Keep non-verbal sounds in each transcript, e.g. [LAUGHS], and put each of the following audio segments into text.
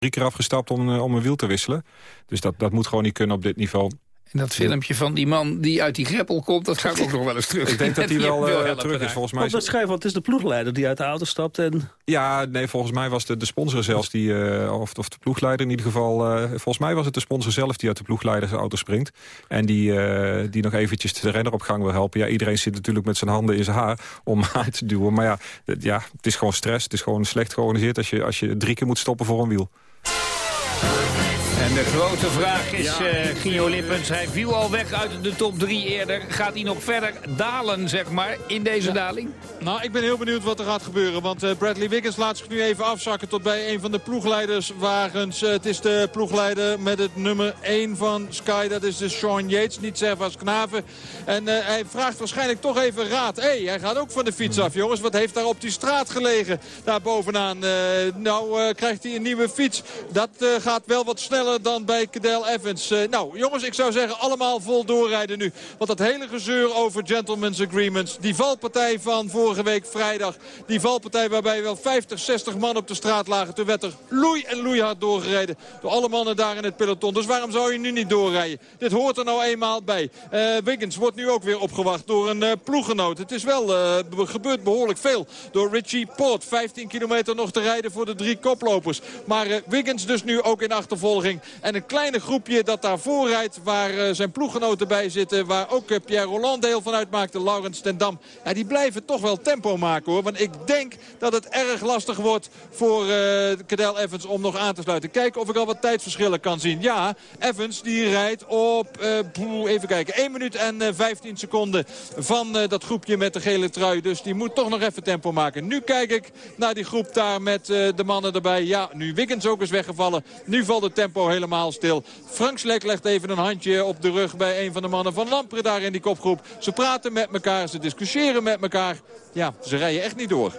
drie keer afgestapt om, om een wiel te wisselen. Dus dat, dat moet gewoon niet kunnen op dit niveau. En dat filmpje van die man die uit die greppel komt, dat gaat ook nog wel eens terug. Ik denk dat hij [LAUGHS] wel uh, terug is, volgens mij. Op schrijven, want het is de ploegleider die uit de auto stapt. En... Ja, nee, volgens mij was de, de sponsor zelfs, die, uh, of, of de ploegleider in ieder geval... Uh, volgens mij was het de sponsor zelf die uit de ploegleider auto springt. En die, die nog eventjes de renner op gang wil helpen. Ja, iedereen zit natuurlijk met zijn handen in zijn haar om [LAUGHS] uit te duwen. Maar ja, ja, het is gewoon stress. Het is gewoon slecht georganiseerd als je, als je drie keer moet stoppen voor een wiel. Who's En de grote vraag is, ja. uh, Gio Lippens, hij viel al weg uit de top 3 eerder. Gaat hij nog verder dalen, zeg maar, in deze daling? Nou, ik ben heel benieuwd wat er gaat gebeuren. Want uh, Bradley Wiggins laat zich nu even afzakken tot bij een van de ploegleiderswagens. Uh, het is de ploegleider met het nummer 1 van Sky. Dat is de Sean Yates, niet Servas Knaven. En hij vraagt waarschijnlijk toch even raad. Hé, hey, hij gaat ook van de fiets af, jongens. Wat heeft daar op die straat gelegen? Daar bovenaan. nou krijgt hij een nieuwe fiets. Dat gaat wel wat sneller dan bij Cadel Evans. Uh, nou, jongens, ik zou zeggen allemaal vol doorrijden nu. Want dat hele gezeur over gentlemen's agreements. Die valpartij van vorige week vrijdag. Die valpartij waarbij wel 50, 60 man op de straat lagen. Toen werd er loei en loeihard doorgereden. Door alle mannen daar in het peloton. Dus waarom zou je nu niet doorrijden? Dit hoort er nou eenmaal bij. Uh, Wiggins wordt nu ook weer opgewacht door een uh, ploeggenoot. Het is wel gebeurd behoorlijk veel door Richie Port. 15 kilometer nog te rijden voor de drie koplopers. Maar Wiggins dus nu ook in achtervolging. En een kleine groepje dat daarvoor rijdt waar uh, zijn ploeggenoten bij zitten. Waar ook uh, Pierre Roland deel van uitmaakte, Laurens ten Dam. Ja, die blijven toch wel tempo maken hoor. Want ik denk dat het erg lastig wordt voor uh, Cadel Evans om nog aan te sluiten. Kijken of ik al wat tijdsverschillen kan zien. Ja, Evans die rijdt op, even kijken, 1 minuut en 15 seconden van dat groepje met de gele trui. Dus die moet toch nog even tempo maken. Nu kijk ik naar die groep daar met de mannen erbij. Ja, nu Wiggins ook is weggevallen. Nu valt het tempo helemaal stil. Frank Slek legt even een handje op de rug bij een van de mannen van Lampre daar in die kopgroep. Ze praten met elkaar, ze discussiëren met elkaar. Ja, ze rijden echt niet door.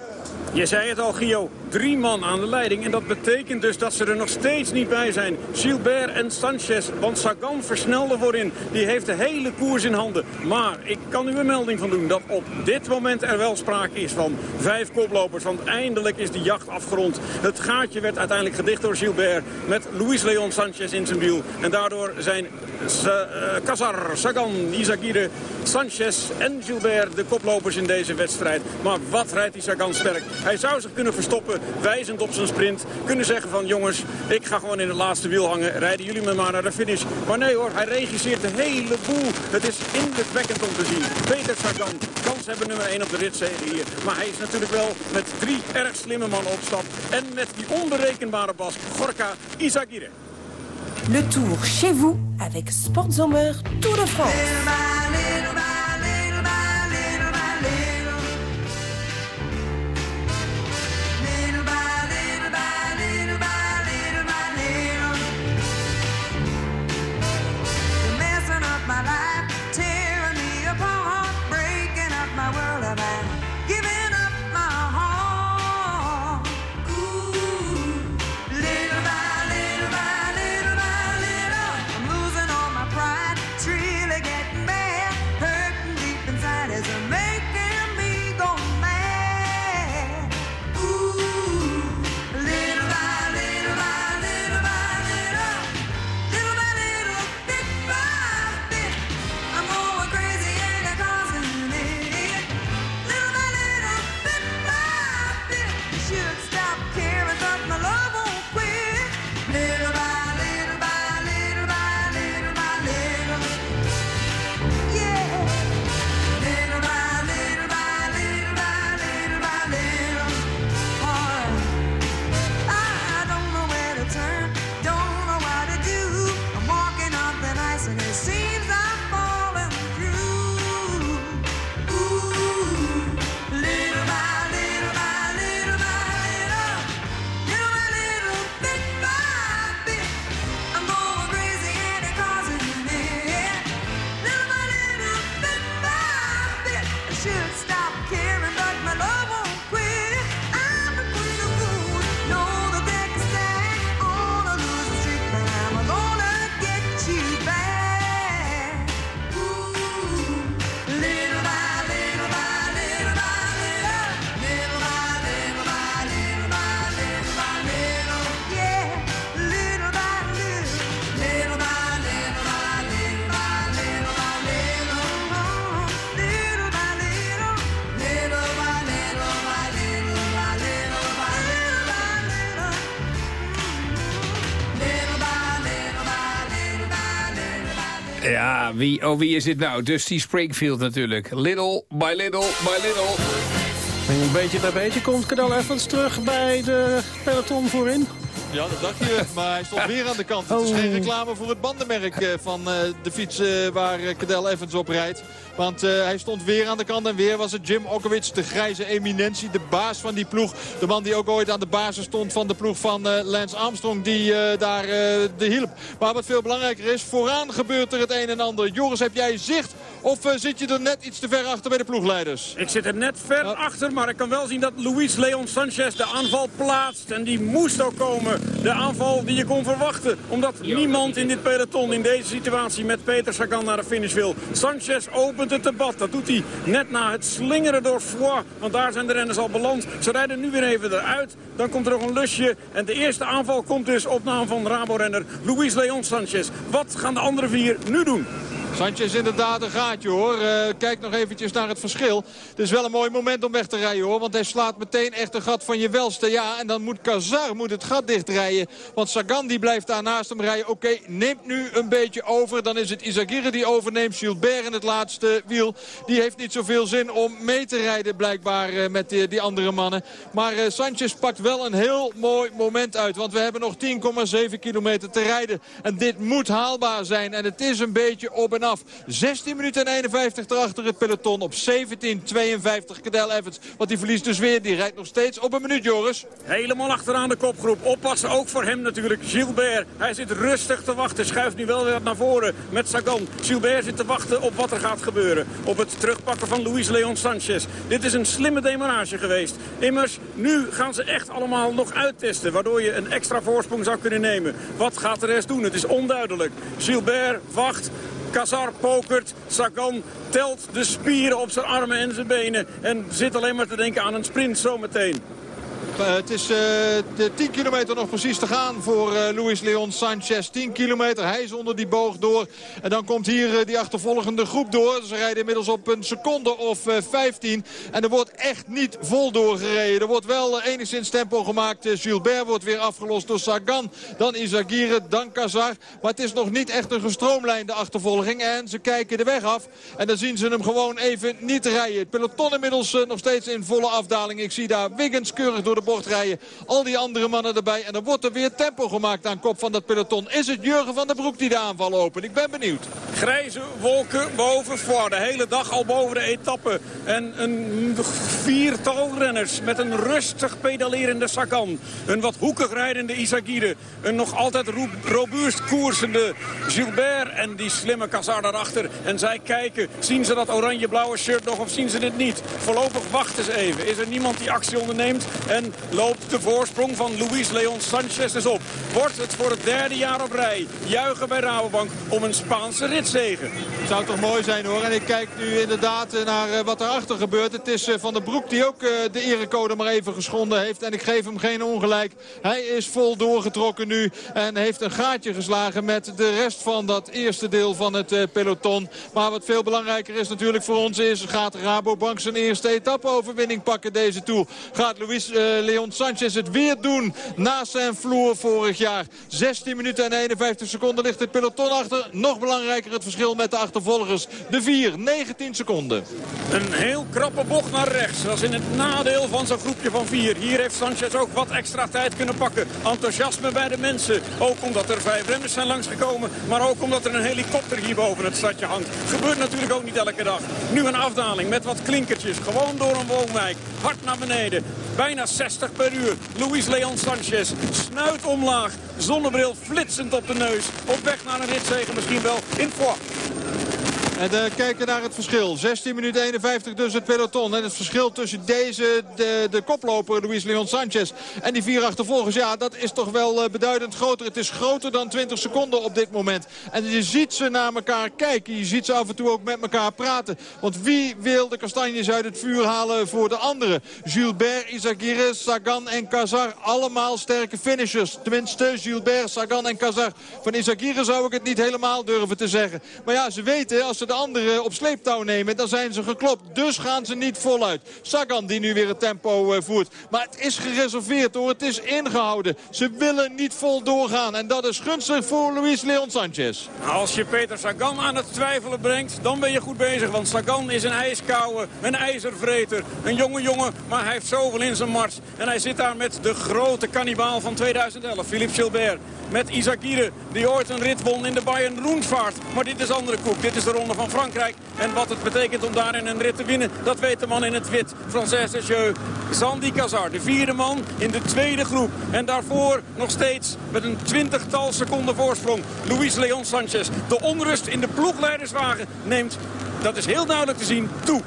Je zei het al, Gio. Drie man aan de leiding. En dat betekent dus dat ze er nog steeds niet bij zijn. Gilbert en Sanchez. Want Sagan versnelde voorin. Die heeft de hele koers in handen. Maar ik kan u een melding van doen dat op dit moment er wel sprake is van vijf koplopers. Want eindelijk is de jacht afgerond. Het gaatje werd uiteindelijk gedicht door Gilbert. Met Luis Leon Sanchez in zijn wiel. En daardoor zijn uh, Casar, Sagan, Izagirre, Sanchez en Gilbert de koplopers in deze wedstrijd. Maar wat rijdt die Sagan sterk. Hij zou zich kunnen verstoppen, wijzend op zijn sprint. Kunnen zeggen van jongens, ik ga gewoon in het laatste wiel hangen. Rijden jullie me maar naar de finish. Maar nee hoor, hij regisseert de hele boel. Het is indrukwekkend om te zien. Peter Sagan, kans hebben nummer 1 op de ritzegen hier. Maar hij is natuurlijk wel met drie erg slimme mannen op stap. En met die onberekenbare bas, Gorka Izagirre. Le Tour chez vous avec Sportzomer Tour de France. Wie, oh, wie is dit nou? Dusty Springfield natuurlijk. Little by little by little. En beetje bij beetje komt Cadel Evans terug bij de peloton voorin. Ja, dat dacht je. [LAUGHS] Maar hij stond weer aan de kant. Het is Oh. geen reclame voor het bandenmerk eh, van eh, de fiets eh, waar Cadel Evans op rijdt. Want eh, hij stond weer aan de kant en weer was het Jim Okowitz, de grijze eminentie, de baas van die ploeg. De man die ook ooit aan de basis stond van de ploeg van eh, Lance Armstrong, die eh, daar de hielp. Maar wat veel belangrijker is, vooraan gebeurt er het een en ander. Joris, heb jij zicht of zit je er net iets te ver achter bij de ploegleiders? Ik zit er net ver achter, maar ik kan wel zien dat Luis Leon Sanchez de aanval plaatst. En die moest ook komen. De aanval die je kon verwachten. Omdat niemand in dit peloton in deze situatie met Peter Sagan naar de finish wil. Sanchez debat. Dat doet hij net na het slingeren door Foix. Want daar zijn de renners al beland. Ze rijden nu weer even eruit. Dan komt er nog een lusje. En de eerste aanval komt dus op naam van Rabo-renner Luis Leon Sanchez. Wat gaan de andere vier nu doen? Sanchez inderdaad een gaatje hoor. Eh, kijk nog eventjes naar het verschil. Het is wel een mooi moment om weg te rijden hoor. Want hij slaat meteen echt een gat van je welste. Ja, en dan moet Kazar moet het gat dichtrijden. Want Sagan die blijft daar naast hem rijden. Oké, neemt nu een beetje over. Dan is het Izagirre die overneemt. Gilbert in het laatste wiel. Die heeft niet zoveel zin om mee te rijden blijkbaar eh, met die, andere mannen. Maar eh, Sanchez pakt wel een heel mooi moment uit. Want we hebben nog 10,7 kilometer te rijden. En dit moet haalbaar zijn. En het is een beetje op en af. 16 minuten en 51 erachter het peloton op 17.52 Cadel Evans. Want die verliest dus weer. Die rijdt nog steeds op een minuut, Joris. Helemaal achteraan de kopgroep. Oppassen ook voor hem natuurlijk. Gilbert, hij zit rustig te wachten. Schuift nu wel weer naar voren met Sagan. Gilbert zit te wachten op wat er gaat gebeuren. Op het terugpakken van Luis Leon Sanchez. Dit is een slimme demarage geweest. Immers, nu gaan ze echt allemaal nog uittesten. Waardoor je een extra voorsprong zou kunnen nemen. Wat gaat de rest doen? Het is onduidelijk. Gilbert wacht. Kazar pokert, Sagan telt de spieren op zijn armen en zijn benen. En zit alleen maar te denken aan een sprint zometeen. Eh, het is eh, de 10 kilometer nog precies te gaan voor eh, Luis Leon Sanchez. 10 kilometer, hij is onder die boog door. En dan komt hier die achtervolgende groep door. Ze rijden inmiddels op een seconde of eh, 15. En er wordt echt niet vol doorgereden. Er wordt wel enigszins tempo gemaakt. Gilbert wordt weer afgelost door Sagan. Dan Izagirre, dan Kazar. Maar het is nog niet echt een gestroomlijnde achtervolging. En ze kijken de weg af. En dan zien ze hem gewoon even niet rijden. Het peloton inmiddels nog steeds in volle afdaling. Ik zie daar Wiggins keurig door de Al die andere mannen erbij. En dan wordt er weer tempo gemaakt aan kop van dat peloton. Is het Jurgen van der Broek die de aanval opent? Ik ben benieuwd. Grijze wolken boven voor de hele dag al boven de etappe. En een viertal renners met een rustig pedalerende Sagan. Een wat hoekig rijdende Izagirre. Een nog altijd ro- robuust koersende Gilbert. En die slimme Kazar daarachter. En zij kijken, zien ze dat oranje-blauwe shirt nog of zien ze dit niet? Voorlopig wachten ze even. Is er niemand die actie onderneemt? En loopt de voorsprong van Luis Leon Sanchez dus op. Wordt het voor het derde jaar op rij. Juichen bij Rabobank om een Spaanse ritzegen. Zou toch mooi zijn hoor. En ik kijk nu inderdaad naar eh, wat erachter gebeurt. Het is eh, Van der Broek die ook eh, de erecode maar even geschonden heeft. En ik geef hem geen ongelijk. Hij is vol doorgetrokken nu. En heeft een gaatje geslagen met de rest van dat eerste deel van het peloton. Maar wat veel belangrijker is natuurlijk voor ons is... gaat Rabobank zijn eerste etappe-overwinning pakken deze Tour. Gaat Luis Leon Sanchez het weer doen na zijn vloer vorig jaar. 16 minuten en 51 seconden ligt het peloton achter. Nog belangrijker het verschil met de achtervolgers. De 4, 19 seconden. Een heel krappe bocht naar rechts. Dat is in het nadeel van zo'n groepje van vier. Hier heeft Sanchez ook wat extra tijd kunnen pakken. Enthousiasme bij de mensen. Ook omdat er vijf renners zijn langsgekomen. Maar ook omdat er een helikopter hier boven het stadje hangt. Gebeurt natuurlijk ook niet elke dag. Nu een afdaling met wat klinkertjes. Gewoon door een woonwijk. Hard naar beneden. Bijna 60 per uur. Luis Leon Sanchez. Snuit omlaag. Zonnebril flitsend op de neus. Op weg naar een ritzegen misschien wel in Foix. En uh, kijken naar het verschil. 16 minuten 51 dus het peloton. En het verschil tussen deze, de, de koploper Luis Leon Sanchez en die vier achtervolgers. Ja, dat is toch wel uh, beduidend groter. Het is groter dan 20 seconden op dit moment. En je ziet ze naar elkaar kijken. Je ziet ze af en toe ook met elkaar praten. Want wie wil de kastanjes uit het vuur halen voor de anderen? Gilbert, Izagirre, Sagan en Kazar. Allemaal sterke finishers. Tenminste, Gilbert, Sagan en Kazar. Van Izagirre zou ik het niet helemaal durven te zeggen. Maar ja, ze weten als ze de anderen op sleeptouw nemen, dan zijn ze geklopt. Dus gaan ze niet voluit. Sagan die nu weer het tempo uh, voert. Maar het is gereserveerd hoor, het is ingehouden. Ze willen niet vol doorgaan en dat is gunstig voor Luis Leon Sanchez. Als je Peter Sagan aan het twijfelen brengt, dan ben je goed bezig. Want Sagan is een ijskouwe, een ijzervreter, een jonge jongen. Maar hij heeft zoveel in zijn mars. En hij zit daar met de grote kannibaal van 2011, Philippe Gilbert. Met Isagire, die ooit een rit won in de Bayern Roenvaart. Maar dit is andere koek. Dit is de ronde van Frankrijk. En wat het betekent om daarin een rit te winnen, dat weet de man in het wit. Frances Jeu, Sandy Cazar, de vierde man in de tweede groep. En daarvoor nog steeds met een twintigtal seconden voorsprong. Luis Leon Sanchez. De onrust in de ploegleiderswagen neemt, dat is heel duidelijk te zien, toe.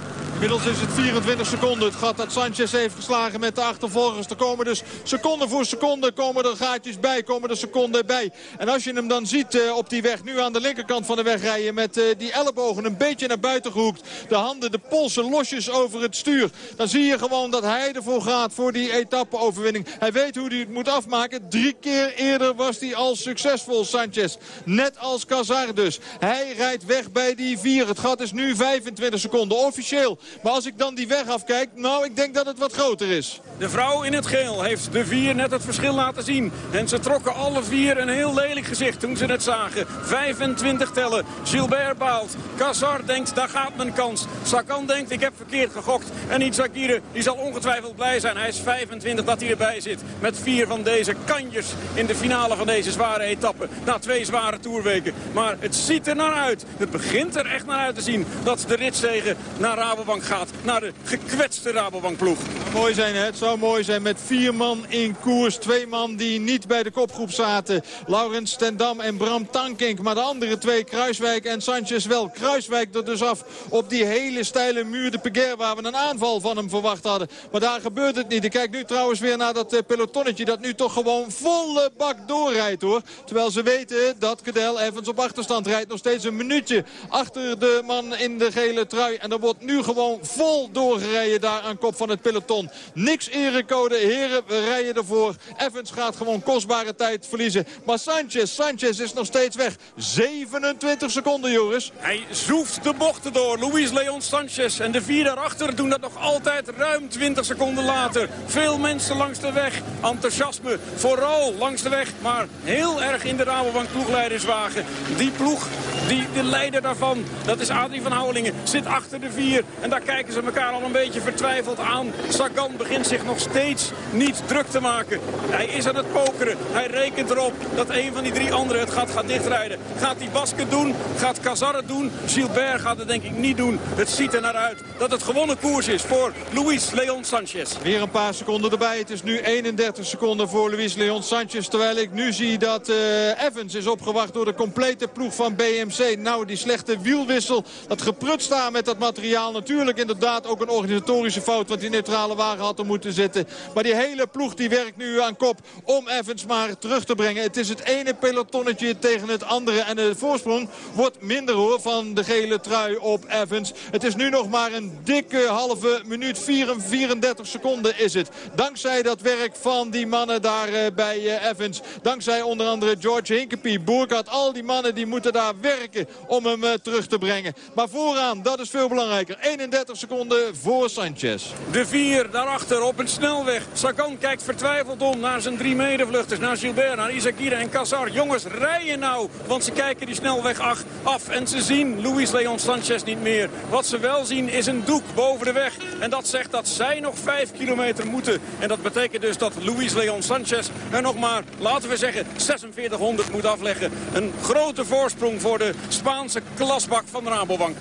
Inmiddels is het 24 seconden. Het gat dat Sanchez heeft geslagen met de achtervolgers. Er komen dus seconde voor seconde komen er gaatjes bij, komen er seconden bij. En als je hem dan ziet uh, op die weg, nu aan de linkerkant van de weg rijden... met uh, die ellebogen een beetje naar buiten gehoekt. De handen, de polsen losjes over het stuur. Dan zie je gewoon dat hij ervoor gaat voor die etappe-overwinning. Hij weet hoe hij het moet afmaken. Drie keer eerder was hij al succesvol, Sanchez. Net als Cazar dus. Hij rijdt weg bij die vier. Het gat is nu 25 seconden. Officieel maar als ik dan die weg afkijk, nou, ik denk dat het wat groter is. De vrouw in het geel heeft de vier net het verschil laten zien. En ze trokken alle vier een heel lelijk gezicht toen ze het zagen. 25 tellen. Gilbert baalt. Cazar denkt, daar gaat mijn kans. Sakan denkt, ik heb verkeerd gegokt. En Itzakire, die zal ongetwijfeld blij zijn. Hij is 25 dat hij erbij zit. Met vier van deze kanjers in de finale van deze zware etappe. Na twee zware toerweken. Maar het ziet er naar uit. Het begint er echt naar uit te zien dat de ritzegen naar Rabobank gaat. Naar de gekwetste Rabobankploeg. Mooi zijn, hè? Het zou mooi zijn met vier man in koers. Twee man die niet bij de kopgroep zaten. Laurens Tendam en Bram Tankink. Maar de andere twee, Kruiswijk en Sanchez wel. Kruiswijk er dus af op die hele steile muur de Peguer... waar we een aanval van hem verwacht hadden. Maar daar gebeurt het niet. Ik kijk nu trouwens weer naar dat eh, pelotonnetje... dat nu toch gewoon volle bak doorrijdt, hoor. Terwijl ze weten dat Cadel Evans op achterstand rijdt. Nog steeds een minuutje achter de man in de gele trui. En er wordt nu gewoon vol doorgereden daar aan kop van het peloton. Niks erecode, heren, we rijden ervoor. Evans gaat gewoon kostbare tijd verliezen. Maar Sanchez, Sanchez is nog steeds weg. 27 seconden, Joris. Hij zoeft de bochten door. Luis Leon Sanchez en de vier daarachter doen dat nog altijd ruim 20 seconden later. Veel mensen langs de weg. Enthousiasme, vooral langs de weg. Maar heel erg in de Rabobank ploegleiderswagen. Die ploeg, die, de leider daarvan, dat is Adrie van Houwelingen, zit achter de vier. En daar kijken ze elkaar al een beetje vertwijfeld aan. Sagan begint zich nog steeds niet druk te maken. Hij is aan het pokeren. Hij rekent erop dat een van die drie anderen het gaat, gaat dichtrijden. Gaat die Baske doen? Gaat Cazar het doen? Gilbert gaat het denk ik niet doen. Het ziet er naar uit dat het gewonnen koers is voor Luis Leon Sanchez. Weer een paar seconden erbij. Het is nu 31 seconden voor Luis Leon Sanchez. Terwijl ik nu zie dat uh, Evans is opgewacht door de complete ploeg van BMC. Nou, die slechte wielwissel. Dat geprutst daar met dat materiaal natuurlijk inderdaad ook een organisatorische fout. Want die neutrale wagen had er moeten zitten. Maar die hele ploeg die werkt nu aan kop om Evans maar terug te brengen. Het is het ene pelotonnetje tegen het andere. En de voorsprong wordt minder hoor van de gele trui op Evans. Het is nu nog maar een dikke halve minuut. 34 seconden is het. Dankzij dat werk van die mannen daar eh, bij eh, Evans. Dankzij onder andere George Hinkepie, Boerkat. Al die mannen die moeten daar werken om hem eh, terug te brengen. Maar vooraan, dat is veel belangrijker. 31 seconden voor Sanchez. De vier daarachter op een snelweg. Sagan kijkt vertwijfeld om naar zijn drie medevluchters. Naar Gilbert, naar Isakira en Cassar. Jongens, rijden nou. Want ze kijken die snelweg af en ze zien Luis Leon Sanchez niet meer. Wat ze wel zien is een doek boven de weg. En dat zegt dat zij nog vijf kilometer moeten. En dat betekent dus dat Luis Leon Sanchez er nog maar, laten we zeggen, 4600 moet afleggen. Een grote voorsprong voor de Spaanse klasbak van de Rabobank.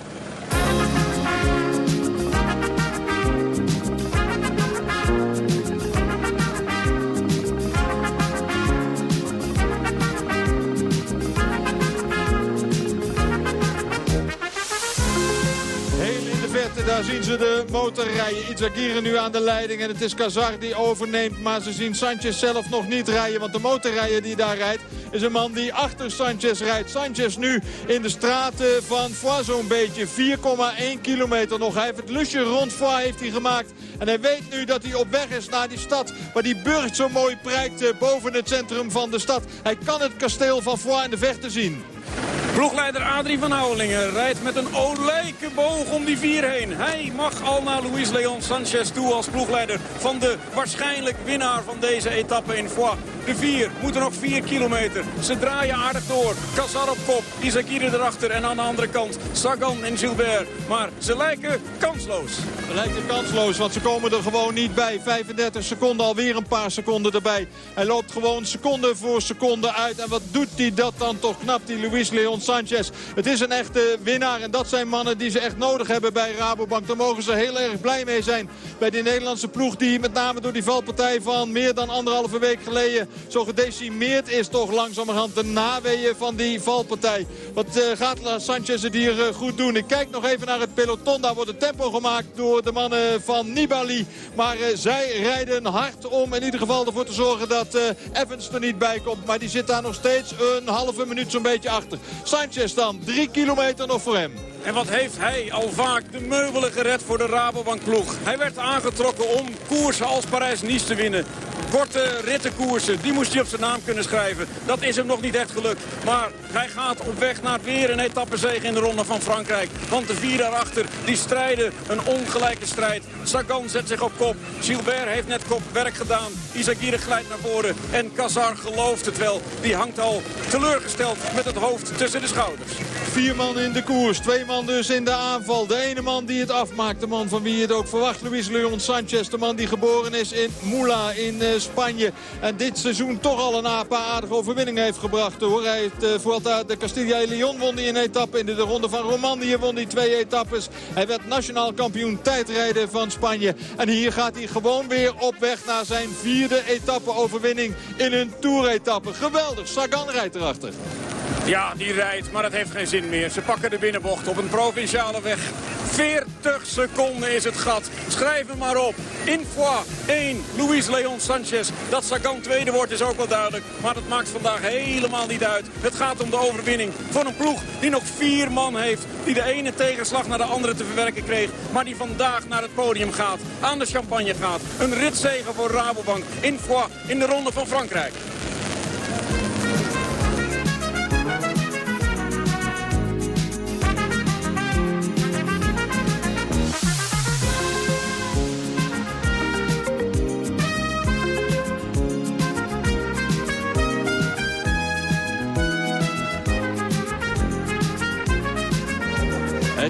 Daar zien ze de motor rijden. Nu aan de leiding en het is Kazar die overneemt. Maar ze zien Sanchez zelf nog niet rijden. Want de motorrijder die daar rijdt is een man die achter Sanchez rijdt. Sanchez nu in de straten van Foix zo'n beetje. 4,1 kilometer nog. Hij heeft het lusje rond Foix heeft hij gemaakt. En hij weet nu dat hij op weg is naar die stad. Waar die burcht zo mooi prijkt eh, boven het centrum van de stad. Hij kan het kasteel van Foix in de vechten zien. Ploegleider Adrie van Houwelingen rijdt met een olijke boog om die vier heen. Hij mag al naar Luis Leon Sanchez toe als ploegleider van de waarschijnlijk winnaar van deze etappe in Foix. De vier moeten nog vier kilometer. Ze draaien aardig door. Kazar op kop, Isakire erachter en aan de andere kant Sagan en Gilbert. Maar ze lijken kansloos. Ze lijken kansloos, want ze komen er gewoon niet bij. 35 seconden, alweer een paar seconden erbij. Hij loopt gewoon seconde voor seconde uit. En wat doet hij dat dan toch knap, die Luis Leon Sanchez. Het is een echte winnaar en dat zijn mannen die ze echt nodig hebben bij Rabobank. Daar mogen ze heel erg blij mee zijn bij die Nederlandse ploeg... die met name door die valpartij van meer dan anderhalve week geleden... zo gedecimeerd is toch langzamerhand de naweeën van die valpartij. Wat uh, gaat Sanchez het hier uh, goed doen? Ik kijk nog even naar het peloton. Daar wordt het tempo gemaakt door de mannen van Nibali. Maar uh, zij rijden hard om in ieder geval ervoor te zorgen dat Evans er niet bij komt. Maar die zit daar nog steeds een halve minuut zo'n beetje achter. Sanchez dan, drie kilometer nog voor hem. En wat heeft hij al vaak de meubelen gered voor de Rabobank ploeg. Hij werd aangetrokken om koersen als Parijs-Nice te winnen. Korte rittenkoersen, die moest hij op zijn naam kunnen schrijven. Dat is hem nog niet echt gelukt. Maar hij gaat op weg naar weer een etappezege in de Ronde van Frankrijk. Want de vier daarachter, die strijden een ongelijke strijd. Sagan zet zich op kop. Gilbert heeft net kopwerk gedaan. Isagire glijdt naar voren. En Kazar gelooft het wel. Die hangt al teleurgesteld met het hoofd tussen de schouders. Vier man in de koers, twee man dus in de aanval. De ene man die het afmaakt, de man van wie je het ook verwacht. Luis Leon Sanchez, de man die geboren is in Mula in uh, Spanje. En dit seizoen toch al een paar aardige overwinningen heeft gebracht. Hoor. Hij heeft uh, Vuelta de Castilla y Leon won die een etappe. In de, de ronde van Romandie won hij twee etappes. Hij werd nationaal kampioen tijdrijden van Spanje. En hier gaat hij gewoon weer op weg naar zijn vierde etappe-overwinning in een toeretappe. Geweldig, Sagan rijdt erachter. Ja, die rijdt, maar dat heeft geen zin meer. Ze pakken de binnenbocht op een provinciale weg. 40 seconden is het gat. Schrijf hem maar op. In Foix 1, Luis Leon Sanchez. Dat Sagan tweede wordt is ook wel duidelijk. Maar dat maakt vandaag helemaal niet uit. Het gaat om de overwinning van een ploeg die nog vier man heeft. Die de ene tegenslag naar de andere te verwerken kreeg. Maar die vandaag naar het podium gaat. Aan de champagne gaat. Een ritzegen voor Rabobank in Foix in de Ronde van Frankrijk.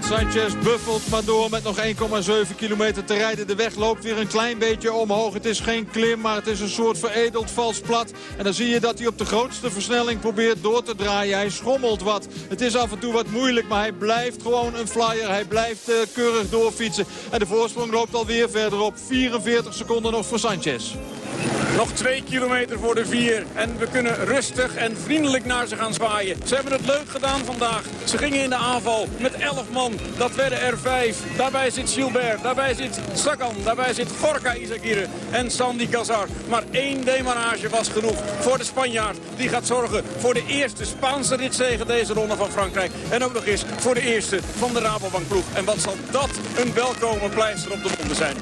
Sanchez buffelt maar door met nog 1,7 kilometer te rijden. De weg loopt weer een klein beetje omhoog. Het is geen klim, maar het is een soort veredeld vals plat. En dan zie je dat hij op de grootste versnelling probeert door te draaien. Hij schommelt wat. Het is af en toe wat moeilijk, maar hij blijft gewoon een flyer. Hij blijft uh, keurig doorfietsen. En de voorsprong loopt alweer verder op. 44 seconden nog voor Sanchez. Nog twee kilometer voor de vier. En we kunnen rustig en vriendelijk naar ze gaan zwaaien. Ze hebben het leuk gedaan vandaag. Ze gingen in de aanval met 11 man. Dat werden er vijf. Daarbij zit Gilbert. Daarbij zit Sagan. Daarbij zit Gorka Izagirre en Sandy Cazar. Maar één demarage was genoeg voor de Spanjaard. Die gaat zorgen voor de eerste Spaanse ritzegen deze ronde van Frankrijk. En ook nog eens voor de eerste van de Rabobank ploeg. En wat zal dat een welkome pleister op de wonden zijn.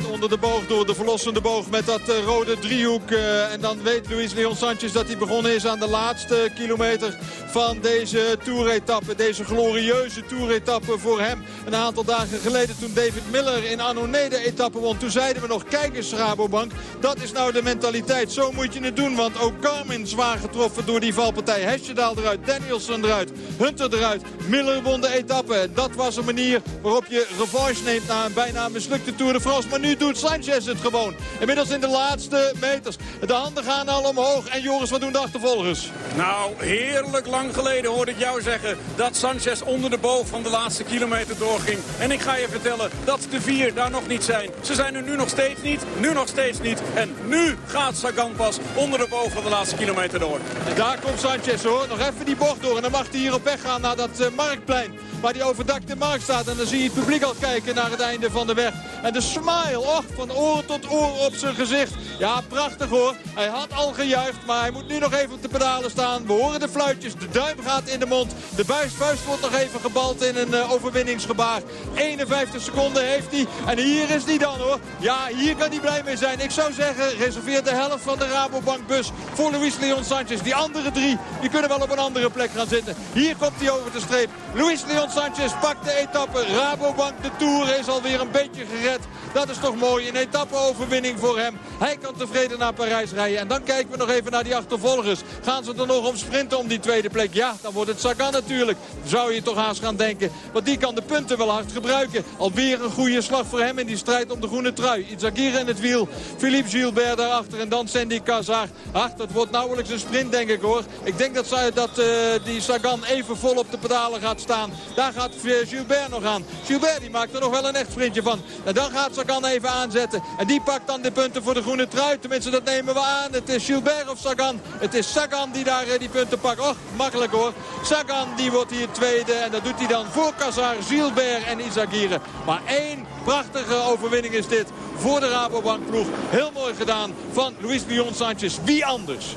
Onder de boog door, de verlossende boog met dat uh, rode driehoek. Uh, en dan weet Luis Leon Sanchez dat hij begonnen is aan de laatste kilometer van deze toeretappe. Deze glorieuze toeretappe voor hem. Een aantal dagen geleden toen David Miller in Annonay de etappe won. Toen zeiden we nog, kijk eens Rabobank, dat is nou de mentaliteit. Zo moet je het doen, want ook Carmen zwaar getroffen door die valpartij. Hesjedaal eruit, Danielson eruit, Hunter eruit. Miller won de etappe. Dat was een manier waarop je revanche neemt na een bijna mislukte Tour de France. Maar nu doet Sanchez het gewoon. Inmiddels in de laatste meters. De handen gaan al omhoog. En Joris, wat doen de achtervolgers? Nou, heerlijk lang geleden hoorde ik jou zeggen dat Sanchez onder de boog van de laatste kilometer doorging. En ik ga je vertellen dat de vier daar nog niet zijn. Ze zijn er nu nog steeds niet, nu nog steeds niet. En nu gaat Sagan pas onder de boog van de laatste kilometer door. En daar komt Sanchez hoor. Nog even die bocht door. En dan mag hij hier op weg gaan naar dat uh, marktplein. waar die overdakte markt staat. En dan zie je het publiek al kijken naar het einde van de weg. En de och, van oor tot oor op zijn gezicht. Ja, prachtig hoor. Hij had al gejuicht, maar hij moet nu nog even op de pedalen staan. We horen de fluitjes, de duim gaat in de mond. De vuist wordt nog even gebald in een uh, overwinningsgebaar. 51 seconden heeft hij. En hier is hij dan hoor. Ja, hier kan hij blij mee zijn. Ik zou zeggen, reserveer de helft van de Rabobank bus voor Luis Leon Sanchez. Die andere drie, die kunnen wel op een andere plek gaan zitten. Hier komt hij over de streep. Luis Leon Sanchez pakt de etappe. Rabobank, de Tour is alweer een beetje gered. Dat is toch mooi. Een etappeoverwinning voor hem. Hij kan tevreden naar Parijs rijden. En dan kijken we nog even naar die achtervolgers. Gaan ze er nog om sprinten om die tweede plek? Ja, dan wordt het Sagan natuurlijk. Zou je toch haast gaan denken. Want die kan de punten wel hard gebruiken. Alweer een goede slag voor hem in die strijd om de groene trui. Izagir in het wiel. Philippe Gilbert daarachter. En dan Sandy Kazar. Ach, dat wordt nauwelijks een sprint denk ik hoor. Ik denk dat, dat uh, die Sagan even vol op de pedalen gaat staan. Daar gaat Gilbert nog aan. Gilbert die maakt er nog wel een echt sprintje van. En dan gaat Sagan even aanzetten. En die pakt dan de punten voor de groene trui. Tenminste, dat nemen we aan. Het is Gilbert of Sagan. Het is Sagan die daar eh, die punten pakt. Och, makkelijk hoor. Sagan die wordt hier tweede. En dat doet hij dan voor Kazar, Gilbert en Izagirre. Maar één prachtige overwinning is dit voor de Rabobank ploeg. Heel mooi gedaan van Luis Leon Sanchez. Wie anders?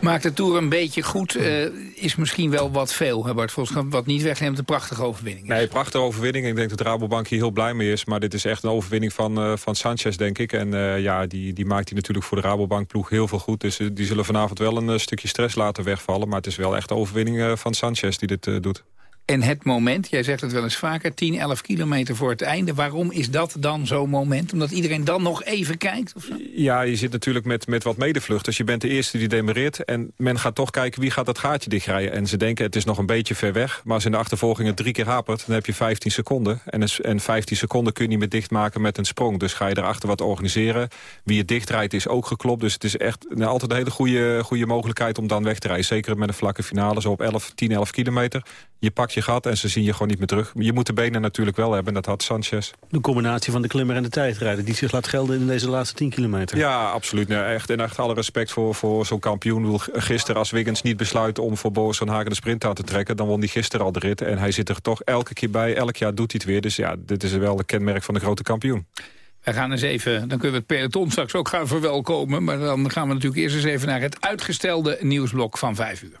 Maakt de Tour een beetje goed, uh, is misschien wel wat veel, hè Bart Volgens Wat niet wegneemt, een prachtige overwinning. Nee, prachtige overwinning. Ik denk dat Rabobank hier heel blij mee is. Maar dit is echt een overwinning van, uh, van Sanchez, denk ik. En uh, ja, die, die maakt hij natuurlijk voor de Rabobank ploeg heel veel goed. Dus die zullen vanavond wel een stukje stress laten wegvallen. Maar het is wel echt de overwinning van Sanchez die dit doet. En het moment, jij zegt het wel eens vaker, 10, 11 kilometer voor het einde. Waarom is dat dan zo'n moment? Omdat iedereen dan nog even kijkt? Of? Ja, je zit natuurlijk met, met wat medevluchters. Je bent de eerste die demereert. En men gaat toch kijken wie gaat dat gaatje dichtrijden. En ze denken het is nog een beetje ver weg. Maar als in de achtervolging het drie keer hapert, dan heb je 15 seconden. En, en 15 seconden kun je niet meer dichtmaken met een sprong. Dus ga je erachter wat organiseren. Wie het dichtrijdt is ook geklopt. Dus het is echt nou, altijd een hele goede, goede mogelijkheid om dan weg te rijden. Zeker met een vlakke finale, zo op 11, 10, 11 kilometer. Je pakt je gat en ze zien je gewoon niet meer terug. Je moet de benen natuurlijk wel hebben, dat had Sanchez. De combinatie van de klimmer en de tijdrijder... die zich laat gelden in deze laatste 10 kilometer. Ja, absoluut. Nee, echt, en echt alle respect voor, voor zo'n kampioen. Gisteren als Wiggins niet besluit om voor Boris van Hagen de sprint aan te trekken... dan won hij gisteren al de rit. En hij zit er toch elke keer bij. Elk jaar doet hij het weer. Dus ja, dit is wel een kenmerk van de grote kampioen. We gaan eens even, dan kunnen we het peloton straks ook gaan verwelkomen. Maar dan gaan we natuurlijk eerst eens even naar het uitgestelde nieuwsblok van 5 uur.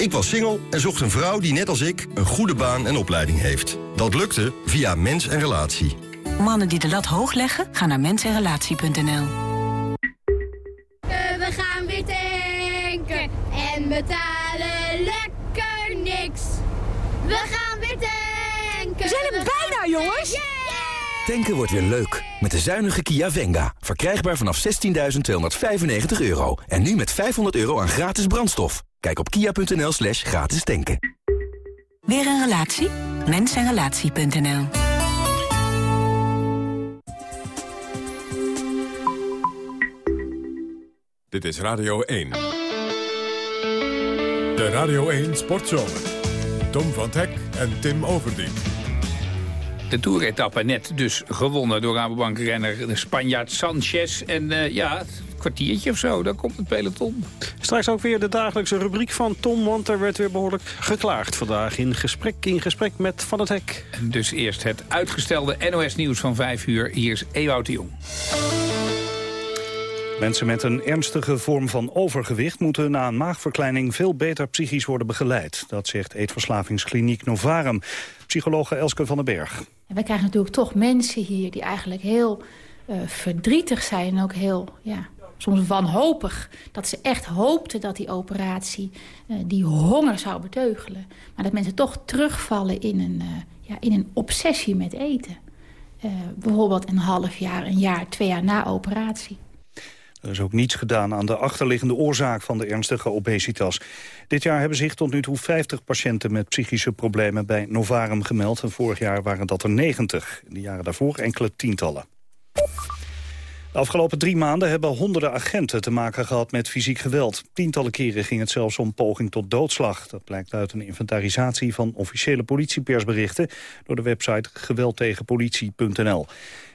Ik was single en zocht een vrouw die net als ik een goede baan en opleiding heeft. Dat lukte via Mens en Relatie. Mannen die de lat hoog leggen, gaan naar mensenrelatie.nl. We gaan weer tanken en betalen lekker niks. We gaan weer tanken. We zijn er bijna, jongens. Tanken wordt weer leuk. Met de zuinige Kia Venga. Verkrijgbaar vanaf 16.295 euro. En nu met 500 euro aan gratis brandstof. Kijk op kia.nl slash gratis tanken. Weer een relatie? Mensenrelatie.nl Dit is Radio 1. De Radio 1 Sportzomer. Tom van Hek en Tim Overdien. De toeretappe net dus gewonnen door Rabobank-renner de Spanjaard Sanchez. En uh, ja, kwartiertje of zo, dan komt het peloton. Straks ook weer de dagelijkse rubriek van Tom, want er werd weer behoorlijk geklaagd vandaag in gesprek, in gesprek met Van het Hek. Dus eerst het uitgestelde NOS-nieuws van 5 uur. Hier is Ewout de Jong. Mensen met een ernstige vorm van overgewicht moeten na een maagverkleining veel beter psychisch worden begeleid. Dat zegt eetverslavingskliniek Novarum. Psychologe Elske van den Berg. wij krijgen natuurlijk toch mensen hier die eigenlijk heel uh, verdrietig zijn. En ook heel ja, soms wanhopig. Dat ze echt hoopten dat die operatie uh, die honger zou beteugelen. Maar dat mensen toch terugvallen in een, uh, ja, in een obsessie met eten. bijvoorbeeld een half jaar, een jaar, twee jaar na operatie. Er is ook niets gedaan aan de achterliggende oorzaak van de ernstige obesitas. Dit jaar hebben zich tot nu toe 50 patiënten met psychische problemen bij Novarum gemeld. En vorig jaar waren dat er 90. In de jaren daarvoor enkele tientallen. De afgelopen drie maanden hebben honderden agenten te maken gehad met fysiek geweld. Tientallen keren ging het zelfs om poging tot doodslag. Dat blijkt uit een inventarisatie van officiële politiepersberichten... door de website geweldtegenpolitie.nl.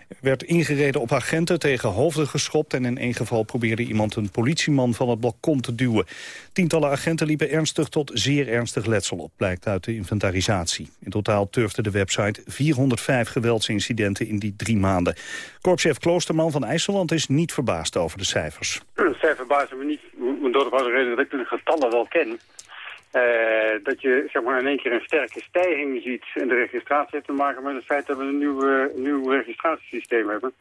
Er werd ingereden op agenten, tegen hoofden geschopt... en in één geval probeerde iemand een politieman van het balkon te duwen. Tientallen agenten liepen ernstig tot zeer ernstig letsel op... blijkt uit de inventarisatie. In totaal turfde de website 405 geweldsincidenten in die drie maanden. Korpschef Kloosterman van IJsseland is niet verbaasd over de cijfers. Zij verbazen me niet, door de reden dat ik de getallen wel ken... Uh, dat je zeg maar, in één keer een sterke stijging ziet in de registratie heeft te maken met het feit dat we een nieuw, nieuw registratiesysteem hebben.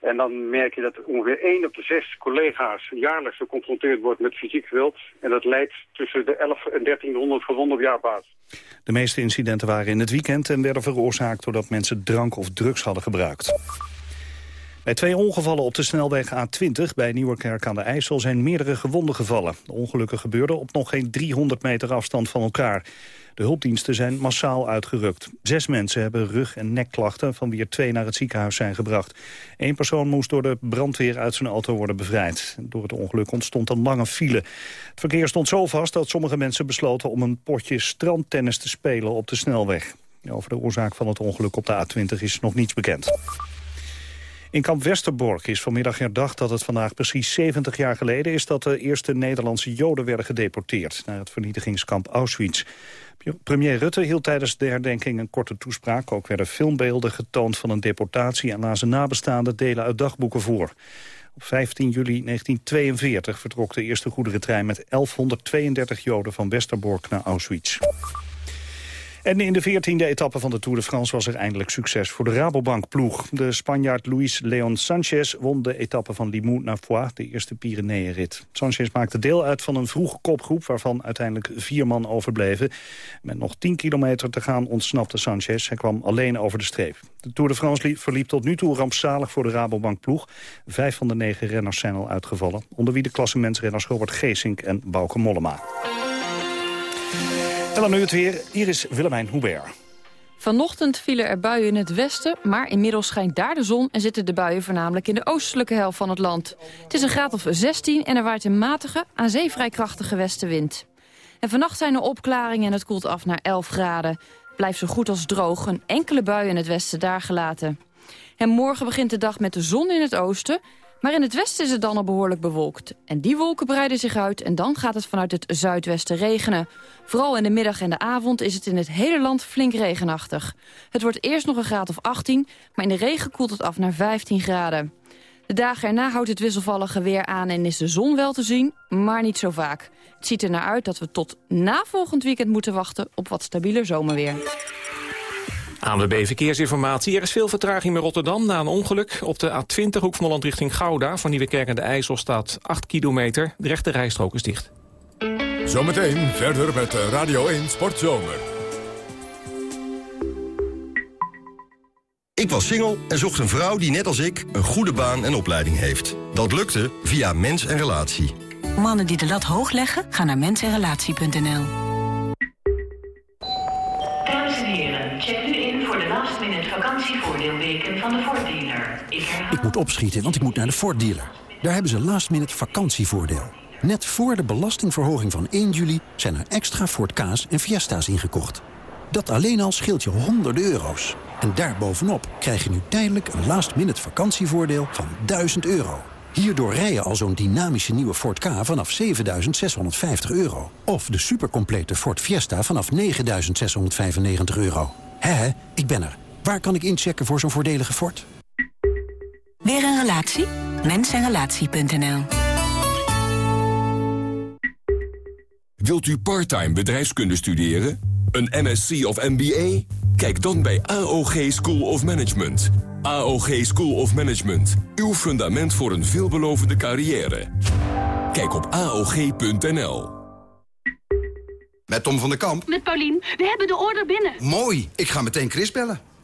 En dan merk je dat ongeveer 1 op de 6 collega's jaarlijks geconfronteerd wordt met fysiek geweld. En dat leidt tussen de 11 en 1300 gewonden op jaarbasis. De meeste incidenten waren in het weekend en werden veroorzaakt doordat mensen drank of drugs hadden gebruikt. Bij twee ongevallen op de snelweg A20 bij Nieuwerkerk aan de IJssel zijn meerdere gewonden gevallen. De ongelukken gebeurden op nog geen 300 meter afstand van elkaar. De hulpdiensten zijn massaal uitgerukt. Zes mensen hebben rug- en nekklachten, van wie er twee naar het ziekenhuis zijn gebracht. Eén persoon moest door de brandweer uit zijn auto worden bevrijd. Door het ongeluk ontstond een lange file. Het verkeer stond zo vast dat sommige mensen besloten om een potje strandtennis te spelen op de snelweg. Over de oorzaak van het ongeluk op de A20 is nog niets bekend. In kamp Westerbork is vanmiddag herdacht dat het vandaag precies 70 jaar geleden is... dat de eerste Nederlandse Joden werden gedeporteerd naar het vernietigingskamp Auschwitz. Premier Rutte hield tijdens de herdenking een korte toespraak. Ook werden filmbeelden getoond van een deportatie... en lazen nabestaanden delen uit dagboeken voor. Op 15 juli 1942 vertrok de eerste goederentrein met 1132 Joden van Westerbork naar Auschwitz. En in de veertiende etappe van de Tour de France was er eindelijk succes voor de Rabobank-ploeg. De Spanjaard Luis Leon Sanchez won de etappe van Limoux naar Foix, de eerste Pyreneeënrit. Sanchez maakte deel uit van een vroege kopgroep waarvan uiteindelijk vier man overbleven. Met nog 10 kilometer te gaan ontsnapte Sanchez. Hij kwam alleen over de streep. De Tour de France verliep tot nu toe rampzalig voor de Rabobank-ploeg. Vijf van de negen renners zijn al uitgevallen, onder wie de klassementsrenners Robert Geesink en Bauke Mollema. En nu het weer. Hier is Willemijn Hubert. Vanochtend vielen er buien in het westen, maar inmiddels schijnt daar de zon... en zitten de buien voornamelijk in de oostelijke helft van het land. Het is een graad of 16 en er waait een matige, aan zee vrij krachtige westenwind. En vannacht zijn er opklaringen en het koelt af naar 11 graden. Blijft zo goed als droog, een enkele bui in het westen daar gelaten. En morgen begint de dag met de zon in het oosten... Maar in het westen is het dan al behoorlijk bewolkt. En die wolken breiden zich uit en dan gaat het vanuit het zuidwesten regenen. Vooral in de middag en de avond is het in het hele land flink regenachtig. Het wordt eerst nog een graad of 18, maar in de regen koelt het af naar 15 graden. De dagen erna houdt het wisselvallige weer aan en is de zon wel te zien, maar niet zo vaak. Het ziet er naar uit dat we tot na volgend weekend moeten wachten op wat stabieler zomerweer. ANWB Verkeersinformatie. Er is veel vertraging in Rotterdam na een ongeluk. Op de A20 Hoek van Holland richting Gouda. Van Nieuwekerk en de IJssel staat 8 kilometer. De rechte rijstrook is dicht. Zometeen verder met Radio 1 Sportzomer. Ik was single en zocht een vrouw die net als ik een goede baan en opleiding heeft. Dat lukte via Mens en Relatie. Mannen die de lat hoog leggen, gaan naar mensenrelatie.nl. Ik, moet opschieten, want ik moet naar de Ford dealer. Daar hebben ze last minute vakantievoordeel. Net voor de belastingverhoging van 1 juli zijn er extra Ford Ka's en Fiesta's ingekocht. Dat alleen al scheelt je honderden euro's. En daarbovenop krijg je nu tijdelijk een last-minute vakantievoordeel van 1000 euro. Hierdoor rij je al zo'n dynamische nieuwe Ford K vanaf 7650 euro. Of de supercomplete Ford Fiesta vanaf 9695 euro. Hé, ik ben er. Waar kan ik inchecken voor zo'n voordelige Ford? Weer een relatie? Mensenrelatie.nl Wilt u parttime bedrijfskunde studeren? Een MSc of MBA? Kijk dan bij AOG School of Management. AOG School of Management. Uw fundament voor een veelbelovende carrière. Kijk op AOG.nl. Met Tom van der Kamp. Met Paulien. We hebben de order binnen. Mooi. Ik ga meteen Chris bellen.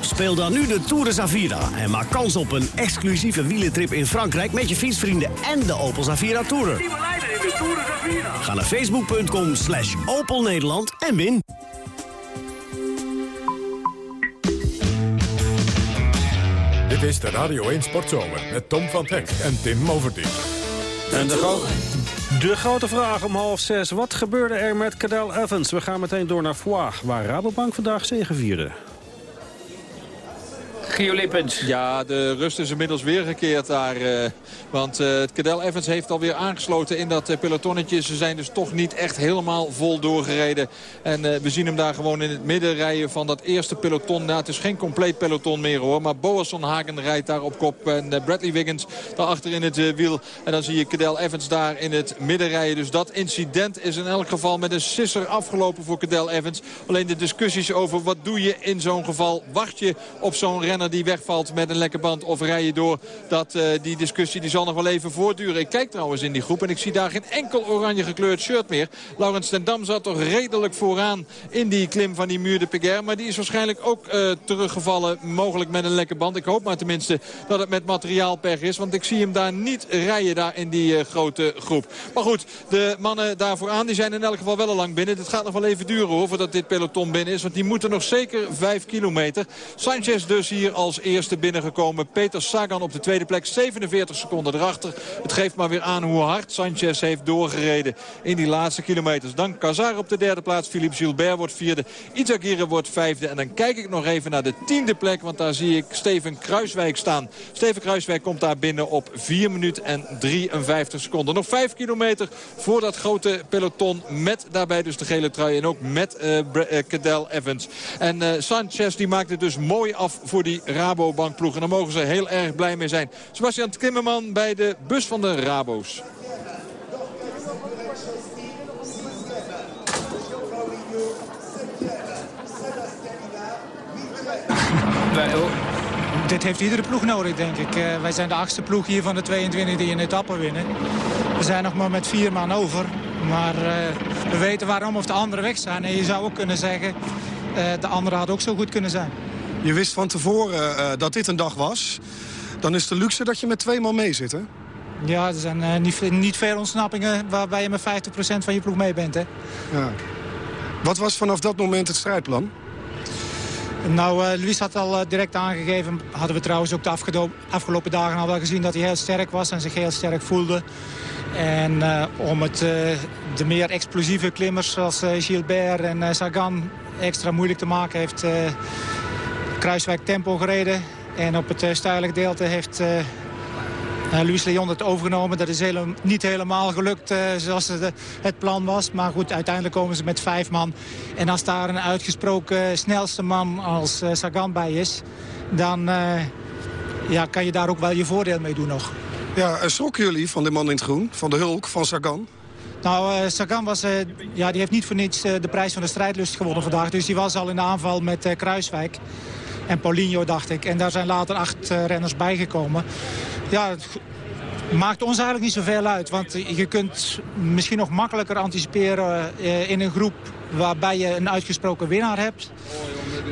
Speel dan nu de Tour de Zavira en maak kans op een exclusieve wielentrip in Frankrijk... met je fietsvrienden en de Opel Zavira Tourer. Ga naar facebook.com slash Opel Nederland en win. Dit is de Radio 1 Sportzomer met Tom van Hek en Tim Overdien. En de, gro de grote vraag om half zes. Wat gebeurde er met Cadel Evans? We gaan meteen door naar Foix, waar Rabobank vandaag zegevierde. Gio Lippens. Ja, de rust is inmiddels weer gekeerd daar. Uh, want uh, Cadel Evans heeft alweer aangesloten in dat uh, pelotonnetje. Ze zijn dus toch niet echt helemaal vol doorgereden. En we zien hem daar gewoon in het midden rijden van dat eerste peloton. Nou, het is geen compleet peloton meer hoor. Maar Boasson Hagen rijdt daar op kop. En Bradley Wiggins daarachter in het wiel. En dan zie je Cadel Evans daar in het midden rijden. Dus dat incident is in elk geval met een sisser afgelopen voor Cadel Evans. Alleen de discussies over wat doe je in zo'n geval. Wacht je op zo'n renner die wegvalt met een lekke band of rij je door. Dat, uh, die discussie die zal nog wel even voortduren. Ik kijk trouwens in die groep en ik zie daar geen enkel oranje gekleurd shirt meer. Laurens ten Dam zat toch redelijk vooraan in die klim van die muur de Peguer. Maar die is waarschijnlijk ook uh, teruggevallen. Mogelijk met een lekke band. Ik hoop maar tenminste dat het met materiaalpech is. Want ik zie hem daar niet rijden daar in die uh, grote groep. Maar goed, de mannen daar vooraan die zijn in elk geval wel al lang binnen. Het gaat nog wel even duren hoor voordat dit peloton binnen is. Want die moeten nog zeker 5 kilometer. Sanchez dus hier als eerste binnengekomen. Peter Sagan op de tweede plek. 47 seconden erachter. Het geeft maar weer aan hoe hard Sanchez heeft doorgereden in die laatste kilometers. Dan Cazar op de derde plaats. Philippe Gilbert wordt vierde. Itagire wordt vijfde. En dan kijk ik nog even naar de tiende plek. Want daar zie ik Steven Kruiswijk staan. Steven Kruiswijk komt daar binnen op 4 minuten en 53 seconden. Nog 5 kilometer voor dat grote peloton. Met daarbij dus de gele trui. En ook met uh, Cadel Evans. En uh, Sanchez die maakt het dus mooi af voor die Rabobankploeg. En daar mogen ze heel erg blij mee zijn. Sebastian Timmerman bij de bus van de Rabo's. [LAUGHS] Dit heeft iedere ploeg nodig, denk ik. Uh, wij zijn de achtste ploeg hier van de 22 die een etappe winnen. We zijn nog maar met vier man over. Maar uh, we weten waarom of de anderen weg zijn. En je zou ook kunnen zeggen, uh, de anderen had ook zo goed kunnen zijn. Je wist van tevoren uh, dat dit een dag was. Dan is de luxe dat je met twee man mee zit, hè? Ja, er zijn uh, niet, niet, veel ontsnappingen waarbij je met 50% van je ploeg mee bent, hè? Ja. Wat was vanaf dat moment het strijdplan? Nou, uh, Luis had al direct aangegeven, hadden we trouwens ook de afgelopen dagen al wel gezien... dat hij heel sterk was en zich heel sterk voelde. En om het, de meer explosieve klimmers zoals Gilbert en Sagan extra moeilijk te maken... heeft Kruiswijk tempo gereden. En op het uh, steile gedeelte heeft uh, Luis Leon het overgenomen. Dat is hele, niet helemaal gelukt zoals het, het, plan was. Maar goed, uiteindelijk komen ze met vijf man. En als daar een uitgesproken snelste man als Sagan bij is... dan ja, kan je daar ook wel je voordeel mee doen nog. Ja, schrokken jullie van de man in het groen? Van de hulk van Sagan? Nou, uh, Sagan was, uh, ja, die heeft niet voor niets uh, de prijs van de strijdlust gewonnen vandaag. Dus die was al in de aanval met Kruiswijk en Paulinho, dacht ik. En daar zijn later acht renners bijgekomen. Ja, maakt ons eigenlijk niet zoveel uit. Want je kunt misschien nog makkelijker anticiperen in een groep waarbij je een uitgesproken winnaar hebt.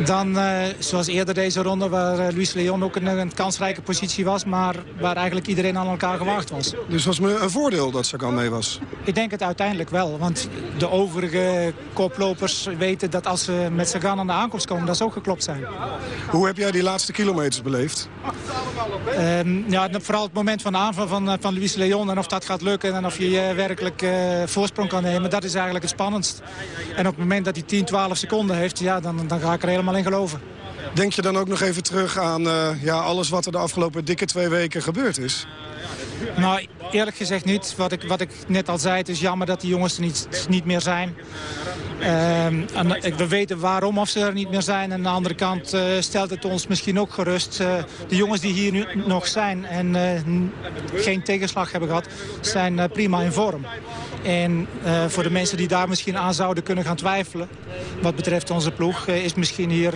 Dan, uh, zoals eerder deze ronde, waar uh, Luis Leon ook in een, kansrijke positie was... maar waar eigenlijk iedereen aan elkaar gewaagd was. Dus was me een voordeel dat Sagan mee was? Ik denk het uiteindelijk wel. Want de overige koplopers weten dat als ze met Sagan aan de aankomst komen... dat ze ook geklopt zijn. Hoe heb jij die laatste kilometers beleefd? Um, ja, vooral het moment van de aanval van, van Luis Leon... en of dat gaat lukken en of je uh, werkelijk voorsprong kan nemen... dat is eigenlijk het spannendst. En op het moment dat hij 10, 12 seconden heeft, ja, dan, dan ga ik er helemaal in geloven. Denk je dan ook nog even terug aan uh, ja, alles wat er de afgelopen dikke twee weken gebeurd is? Nou, eerlijk gezegd niet. Wat ik, wat ik net al zei, het is jammer dat die jongens er niet, niet meer zijn. Uh, en we weten waarom of ze er niet meer zijn. En aan de andere kant uh, stelt het ons misschien ook gerust. Uh, de jongens die hier nu nog zijn en geen tegenslag hebben gehad... zijn prima in vorm. En voor de mensen die daar misschien aan zouden kunnen gaan twijfelen... wat betreft onze ploeg, is misschien hier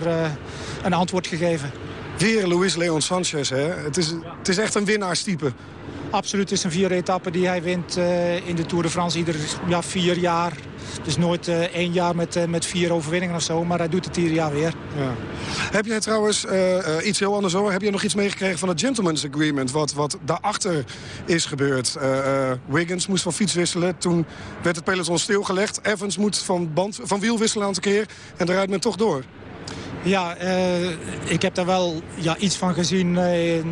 een antwoord gegeven. Weer Luis Leon Sanchez, hè? Het is, het is echt een winnaarstype. Absoluut, het is een vier etappe die hij wint uh, in de Tour de France ieder ja, vier jaar. Dus nooit uh, één jaar met, uh, met vier overwinningen of zo, maar hij doet het ieder jaar weer. Ja. Heb jij trouwens iets heel anders hoor? Heb je nog iets meegekregen van het Gentleman's Agreement? Wat, wat daarachter is gebeurd? Wiggins moest van fiets wisselen, toen werd het peloton stilgelegd. Evans moet van, band, van wiel wisselen aan een keer en daar rijdt men toch door. Ja, uh, ik heb daar wel ja, iets van gezien. Uh,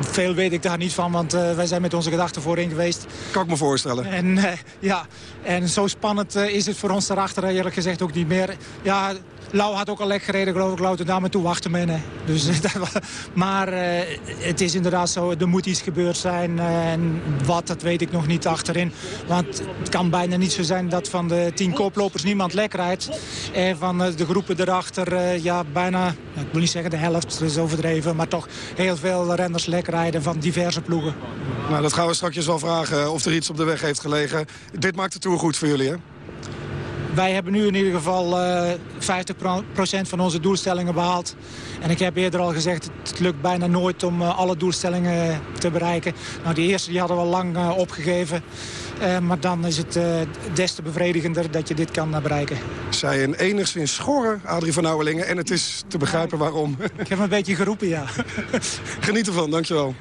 veel weet ik daar niet van, want uh, wij zijn met onze gedachten voorin geweest. Kan ik me voorstellen. En, ja, en zo spannend is het voor ons daarachter eerlijk gezegd ook niet meer. Ja, Lau had ook al lek gereden, geloof ik. Louter daar maar toe wachten men. Dus, [LAUGHS] maar uh, het is inderdaad zo, er moet iets gebeurd zijn. Uh, en wat, dat weet ik nog niet achterin. Want het kan bijna niet zo zijn dat van de tien koplopers niemand lek rijdt. En van uh, de groepen erachter, ja, bijna, ik wil niet zeggen de helft, dat is overdreven. Maar toch heel veel renners lek rijden van diverse ploegen. Nou, dat gaan we straks wel vragen of er iets op de weg heeft gelegen. Dit maakt de Tour goed voor jullie, hè? Wij hebben nu in ieder geval uh, 50% van onze doelstellingen behaald. En ik heb eerder al gezegd, het lukt bijna nooit om uh, alle doelstellingen te bereiken. Nou, die eerste die hadden we lang uh, opgegeven. Maar dan is het des te bevredigender dat je dit kan bereiken. Zij een enigszins schorre Adrie van Ouwelingen. En het is te begrijpen waarom. Ik heb een beetje geroepen, ja. Geniet ervan, dankjewel.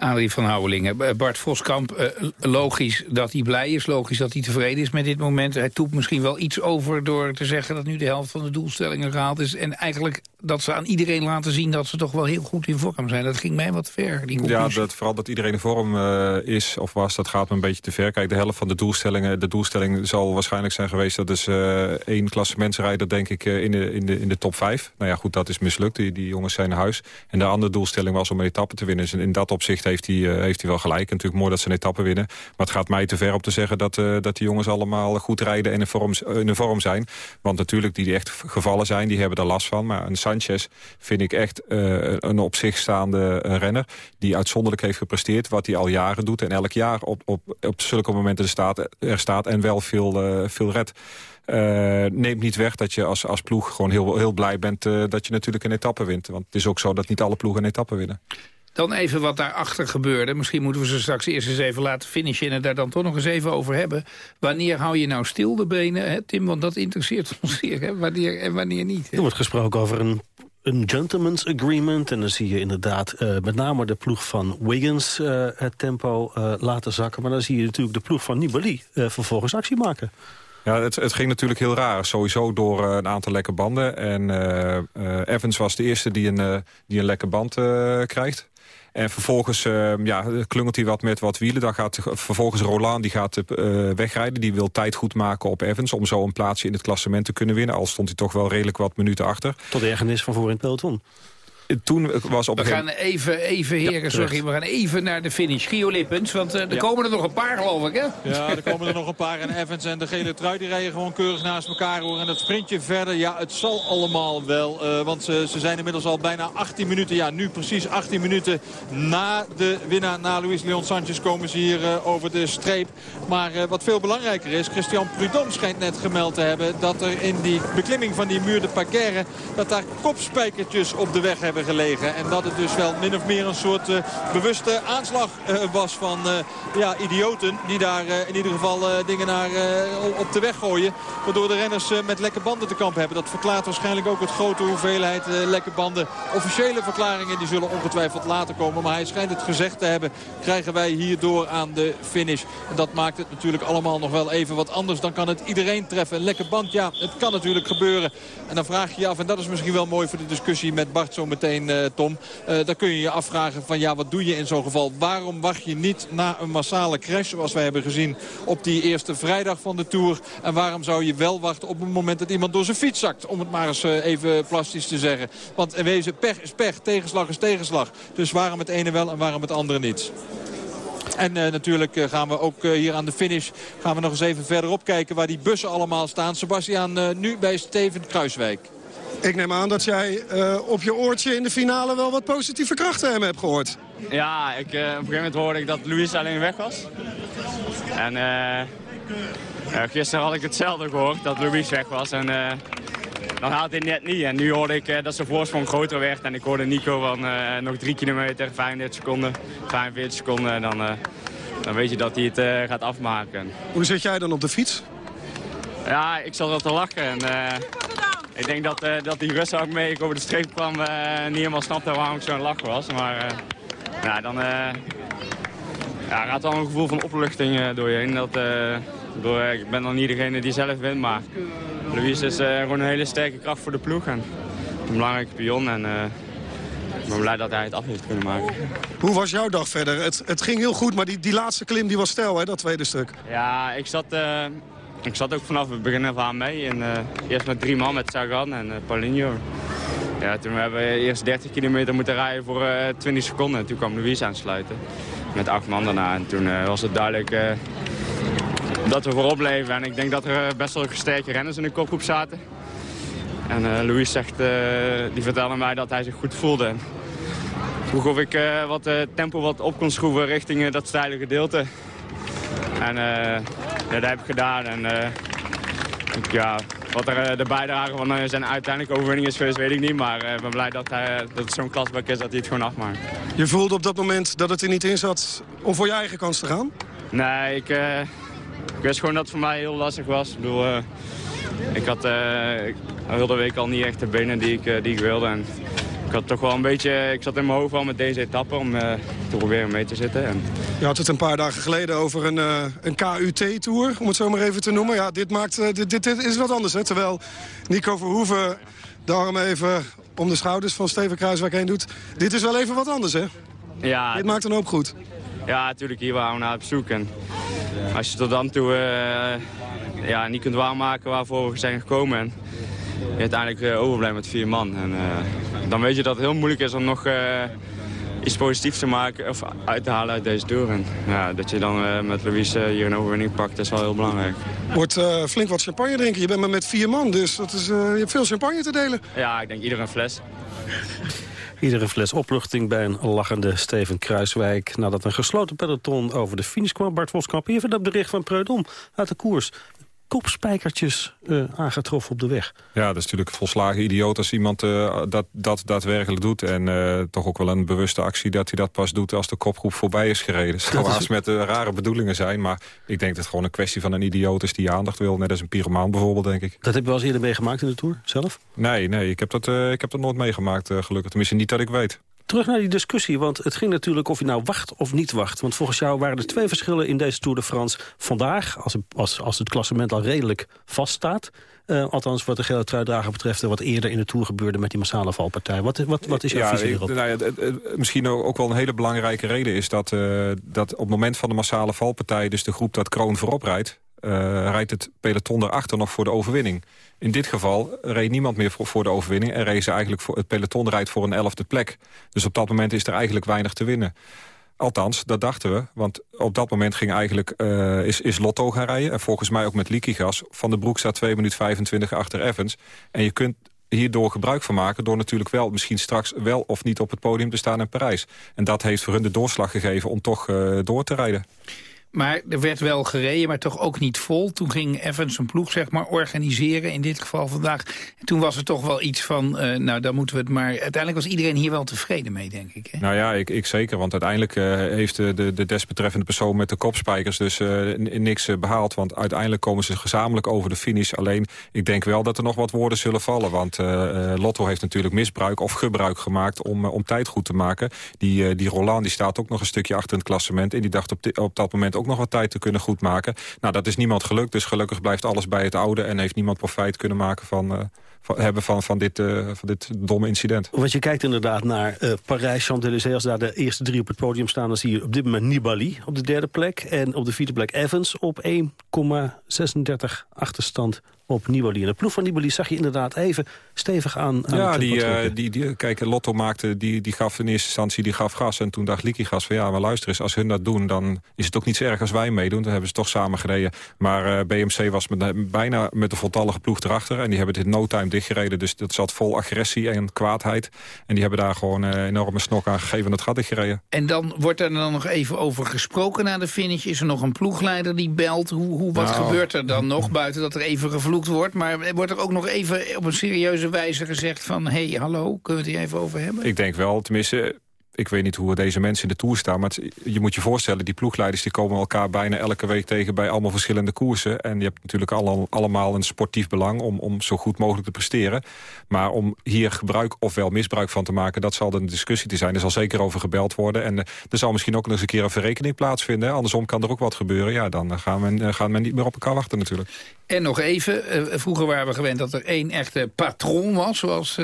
Arie van Houwelingen. Bart Voskamp, uh, logisch dat hij blij is. Logisch dat hij tevreden is met dit moment. Hij toept misschien wel iets over door te zeggen... dat nu de helft van de doelstellingen gehaald is. En eigenlijk dat ze aan iedereen laten zien... dat ze toch wel heel goed in vorm zijn. Dat ging mij wat ver, die Ja, dat, vooral dat iedereen in vorm uh, is of was... dat gaat me een beetje te ver. Kijk, de helft van de doelstellingen... de doelstelling zal waarschijnlijk zijn geweest... dat is uh, één klassementsrijder, denk ik, in, de, in, de, in de top 5. Nou ja, goed, dat is mislukt. Die, die jongens zijn naar huis. En de andere doelstelling was om een etappe te winnen. Dus in dat opzicht heeft hij, uh, heeft hij wel gelijk. En natuurlijk mooi dat ze een etappe winnen. Maar het gaat mij te ver om te zeggen dat, uh, dat die jongens allemaal goed rijden en in vorm, in de vorm zijn. Want natuurlijk, die, die echt gevallen zijn, die hebben er last van. Maar een Sanchez vind ik echt een op zich staande renner. Die uitzonderlijk heeft gepresteerd. Wat hij al jaren doet. En elk jaar op, op, op zulke momenten er staat, er staat en wel veel, veel red. Neemt niet weg dat je als, als ploeg gewoon heel, heel blij bent... Dat je natuurlijk een etappe wint. Want het is ook zo dat niet alle ploegen een etappe winnen. Dan even wat daarachter gebeurde. Misschien moeten we ze straks eerst eens even laten finishen... en het daar dan toch nog eens even over hebben. Wanneer hou je nou stil de benen, hè, Tim? Want dat interesseert [LAUGHS] ons zeer, hè? Wanneer en wanneer niet. Hè? Er wordt gesproken over een een gentleman's agreement. En dan zie je inderdaad uh, met name de ploeg van Wiggins uh, het tempo uh, laten zakken. Maar dan zie je natuurlijk de ploeg van Nibali vervolgens actie maken. Ja, het, het, ging natuurlijk heel raar. Sowieso door uh, een aantal lekke banden. En uh, uh, Evans was de eerste die een, die een lekke band krijgt. En vervolgens ja, klungelt hij wat met wat wielen. Dan gaat vervolgens Roland die gaat wegrijden. Die wil tijd goed maken op Evans... om zo een plaatsje in het klassement te kunnen winnen. Al stond hij toch wel redelijk wat minuten achter. Tot ergernis van voor in het peloton toen was op We gaan even, even heren, ja, sorry, we gaan even naar de finish. Gio Lippens, want uh, er ja. komen er nog een paar, geloof ik, hè? Ja, er komen er nog een paar. En Evans en de gele trui, die rijden gewoon keurig naast elkaar. Hoor. En het sprintje verder, ja, het zal allemaal wel. Uh, want ze, ze zijn inmiddels al bijna 18 minuten, ja, nu precies 18 minuten na de winnaar, na Luis Leon Sanchez, komen ze hier uh, over de streep. Maar wat veel belangrijker is, Christian Prudhomme schijnt net gemeld te hebben... dat er in die beklimming van die muur de Paguerre, dat daar kopspijkertjes op de weg hebben gelegen. En dat het dus wel min of meer een soort uh, bewuste aanslag uh, was van uh, ja, idioten. Die daar in ieder geval dingen naar, op de weg gooien. Waardoor de renners met lekke banden te kampen hebben. Dat verklaart waarschijnlijk ook het grote hoeveelheid lekke banden. Officiële verklaringen die zullen ongetwijfeld later komen. Maar hij schijnt het gezegd te hebben. Krijgen wij hierdoor aan de finish. En dat maakt het natuurlijk allemaal nog wel even wat anders. Dan kan het iedereen treffen. Een lekke band, ja, het kan natuurlijk gebeuren. En dan vraag je je af, en dat is misschien wel mooi voor de discussie met Bart zo meteen meteen, Tom. dan kun je je afvragen van ja, wat doe je in zo'n geval? Waarom wacht je niet na een massale crash zoals wij hebben gezien op die eerste vrijdag van de Tour? En waarom zou je wel wachten op het moment dat iemand door zijn fiets zakt? Om het maar eens even plastisch te zeggen. Want in wezen, pech is pech, tegenslag is tegenslag. Dus waarom het ene wel en waarom het andere niet? En natuurlijk gaan we ook hier aan de finish gaan we nog eens even verderop kijken waar die bussen allemaal staan. Sebastian, nu bij Steven Kruiswijk. Ik neem aan dat jij op je oortje in de finale wel wat positieve krachten hem hebt gehoord. Ja, ik, op een gegeven moment hoorde ik dat Luis alleen weg was. En gisteren had ik hetzelfde gehoord, dat Luis weg was. En dan haalt hij net niet. En nu hoorde ik uh, dat zijn voorsprong groter werd. En ik hoorde Nico van uh, nog 3 kilometer, 35 seconden, 45 seconden. En dan, uh, dan weet je dat hij het gaat afmaken. Hoe zit jij dan op de fiets? Ja, ik zat wel te lachen. En, ik denk dat, dat die Russen ook mee ik over de streep kwam niet helemaal snapte waarom ik zo'n lach was. Maar ja, dan ja, gaat wel een gevoel van opluchting door je heen. Dat, door, ik ben dan niet degene die zelf wint, maar Louis is uh, gewoon een hele sterke kracht voor de ploeg. En een belangrijke pion. En, uh, ik ben blij dat hij het af heeft kunnen maken. Hoe was jouw dag verder? Het, het ging heel goed, maar die, die laatste klim die was stijl, hè, dat tweede stuk. Ja, ik zat, uh, ik zat ook vanaf het begin af aan mee. En, eerst met drie man, met Sagan en Paulinho. Ja, toen hebben we eerst 30 kilometer moeten rijden voor 20 seconden. En toen kwam Louis aansluiten. Met acht man daarna. En toen was het duidelijk dat we voorop bleven. En ik denk dat er best wel sterke renners in de kopgroep zaten. En uh, Louis zegt, uh, die vertelde mij dat hij zich goed voelde. vroeg of ik uh, wat tempo wat op kon schroeven richting dat steile gedeelte. En ja, dat heb ik gedaan. En ik, ja, wat er de bijdrage van zijn uiteindelijke overwinning is geweest, weet ik niet. Maar ik ben blij dat, hij, dat het zo'n klasbak is dat hij het gewoon afmaakt. Je voelde op dat moment dat het er niet in zat om voor je eigen kans te gaan? Nee, ik, ik wist gewoon dat het voor mij heel lastig was. Ik bedoel, uh, ik had uh, heel de week al niet echt de benen die ik, die ik wilde. En ik had toch wel een beetje, ik zat in mijn hoofd al met deze etappe om te proberen mee te zitten. En... Je had het een paar dagen geleden over een, een KUT-tour, om het zo maar even te noemen. Ja, dit, maakt, dit, dit, is wat anders, hè? Terwijl Nico Verhoeven de arm even om de schouders van Steven Kruiswijk heen doet. Dit is wel even wat anders, hè? Ja. Dit maakt een hoop goed. Ja, natuurlijk, hier waren we naar op zoek. En als je tot dan toe ja, niet kunt waarmaken waarvoor we zijn gekomen. En je uiteindelijk uh, overblijft met vier man. En, uh, dan weet je dat het heel moeilijk is om nog iets positiefs te maken of uit te halen uit deze tour. En, ja, dat je dan met Louise hier een overwinning pakt, is wel heel belangrijk. Wordt flink wat champagne drinken. Je bent maar met vier man, dus dat is, je hebt veel champagne te delen. Ja, ik denk iedereen een fles. [LAUGHS] Iedere fles opluchting bij een lachende Steven Kruiswijk... nadat een gesloten peloton over de finish kwam. Bart Voskamp, even dat bericht van Preudom uit de koers kopspijkertjes uh, aangetroffen op de weg. Ja, dat is natuurlijk volslagen idioot als iemand uh, dat, dat daadwerkelijk doet. En uh, toch ook wel een bewuste actie dat hij dat pas doet als de kopgroep voorbij is gereden. Zou haast met rare bedoelingen zijn, maar ik denk dat het gewoon een kwestie van een idioot is die aandacht wil. Net als een pyromaan bijvoorbeeld, denk ik. Dat heb je wel eens eerder meegemaakt in de Tour, zelf? Nee, nee, ik heb dat, ik heb dat nooit meegemaakt, gelukkig. Tenminste, niet dat ik weet. Terug naar die discussie, want het ging natuurlijk of je nou wacht of niet wacht. Want volgens jou waren er twee verschillen in deze Tour de France. Vandaag, als, als, als het klassement al redelijk vaststaat... Uh, althans wat de gele truidrager betreft... wat eerder in de Tour gebeurde met die massale valpartij. Wat, wat, wat is jouw ja, visie hierop? Nou ja, misschien ook wel een hele belangrijke reden is... Dat, uh, dat op het moment van de massale valpartij... dus de groep dat Kroon voorop rijdt... Uh, rijdt het peloton erachter nog voor de overwinning. In dit geval reed niemand meer voor, de overwinning... en reed eigenlijk voor, het peloton rijdt voor een elfde plek. Dus op dat moment is er eigenlijk weinig te winnen. Althans, dat dachten we. Want op dat moment ging eigenlijk, uh, is, is Lotto gaan rijden. En volgens mij ook met Likigas. Van de Broek staat 2 minuten 25 achter Evans. En je kunt hierdoor gebruik van maken... door natuurlijk wel misschien straks wel of niet op het podium te staan in Parijs. En dat heeft voor hun de doorslag gegeven om toch uh, door te rijden. Maar er werd wel gereden, maar toch ook niet vol. Toen ging Evans zijn ploeg zeg maar, organiseren, in dit geval vandaag. En toen was er toch wel iets van, uh, nou dan moeten we het maar... Uiteindelijk was iedereen hier wel tevreden mee, denk ik. Hè? Nou ja, ik, ik zeker, want uiteindelijk uh, heeft de, de, de desbetreffende persoon met de kopspijkers dus uh, niks behaald. Want uiteindelijk komen ze gezamenlijk over de finish. Alleen, ik denk wel dat er nog wat woorden zullen vallen. Want Lotto heeft natuurlijk misbruik of gebruik gemaakt om, om tijd goed te maken. Die, die Roland die staat ook nog een stukje achter het klassement. En die dacht op, op dat moment ook nog wat tijd te kunnen goedmaken. Nou, dat is niemand gelukt, dus gelukkig blijft alles bij het oude... en heeft niemand profijt kunnen maken van, uh, hebben van, van, dit, uh, van dit domme incident. Want je kijkt inderdaad naar uh, Parijs, Champs-Élysées... als daar de eerste drie op het podium staan... dan zie je op dit moment Nibali op de derde plek... en op de vierde plek Evans op 1,36 achterstand op Nibali. En de ploeg van Nibali zag je inderdaad even stevig aan. aan ja, die, uh, die, die, kijk, Lotto maakte, die, die gaf in eerste instantie die gaf gas. En toen dacht Licky gas van ja, maar luister eens, als hun dat doen... dan is het ook niet zo erg als wij meedoen. Dan hebben ze toch samen gereden. Maar uh, BMC was met, bijna met de voltallige ploeg erachter. En die hebben dit no time dichtgereden. Dus dat zat vol agressie en kwaadheid. En die hebben daar gewoon uh, enorme snok aan gegeven en het gat dichtgereden. En dan wordt er dan nog even over gesproken na de finish. Is er nog een ploegleider die belt? Hoe, hoe, wat nou, gebeurt er dan nog buiten dat er even wordt? Maar wordt er ook nog even op een serieuze wijze gezegd van... hé, hey, hallo, kunnen we het hier even over hebben? Ik denk wel, tenminste ik weet niet hoe deze mensen in de Tour staan... maar je moet je voorstellen, die ploegleiders die komen elkaar bijna elke week tegen... bij allemaal verschillende koersen. En je hebt natuurlijk alle, allemaal een sportief belang om, om zo goed mogelijk te presteren. Maar om hier gebruik of wel misbruik van te maken... dat zal een discussie te zijn. Er zal zeker over gebeld worden. En uh, er zal misschien ook nog eens een keer een verrekening plaatsvinden. Andersom kan er ook wat gebeuren. Ja, dan gaan men, uh, gaan men niet meer op elkaar wachten natuurlijk. En nog even, vroeger waren we gewend dat er één echte patroon was... zoals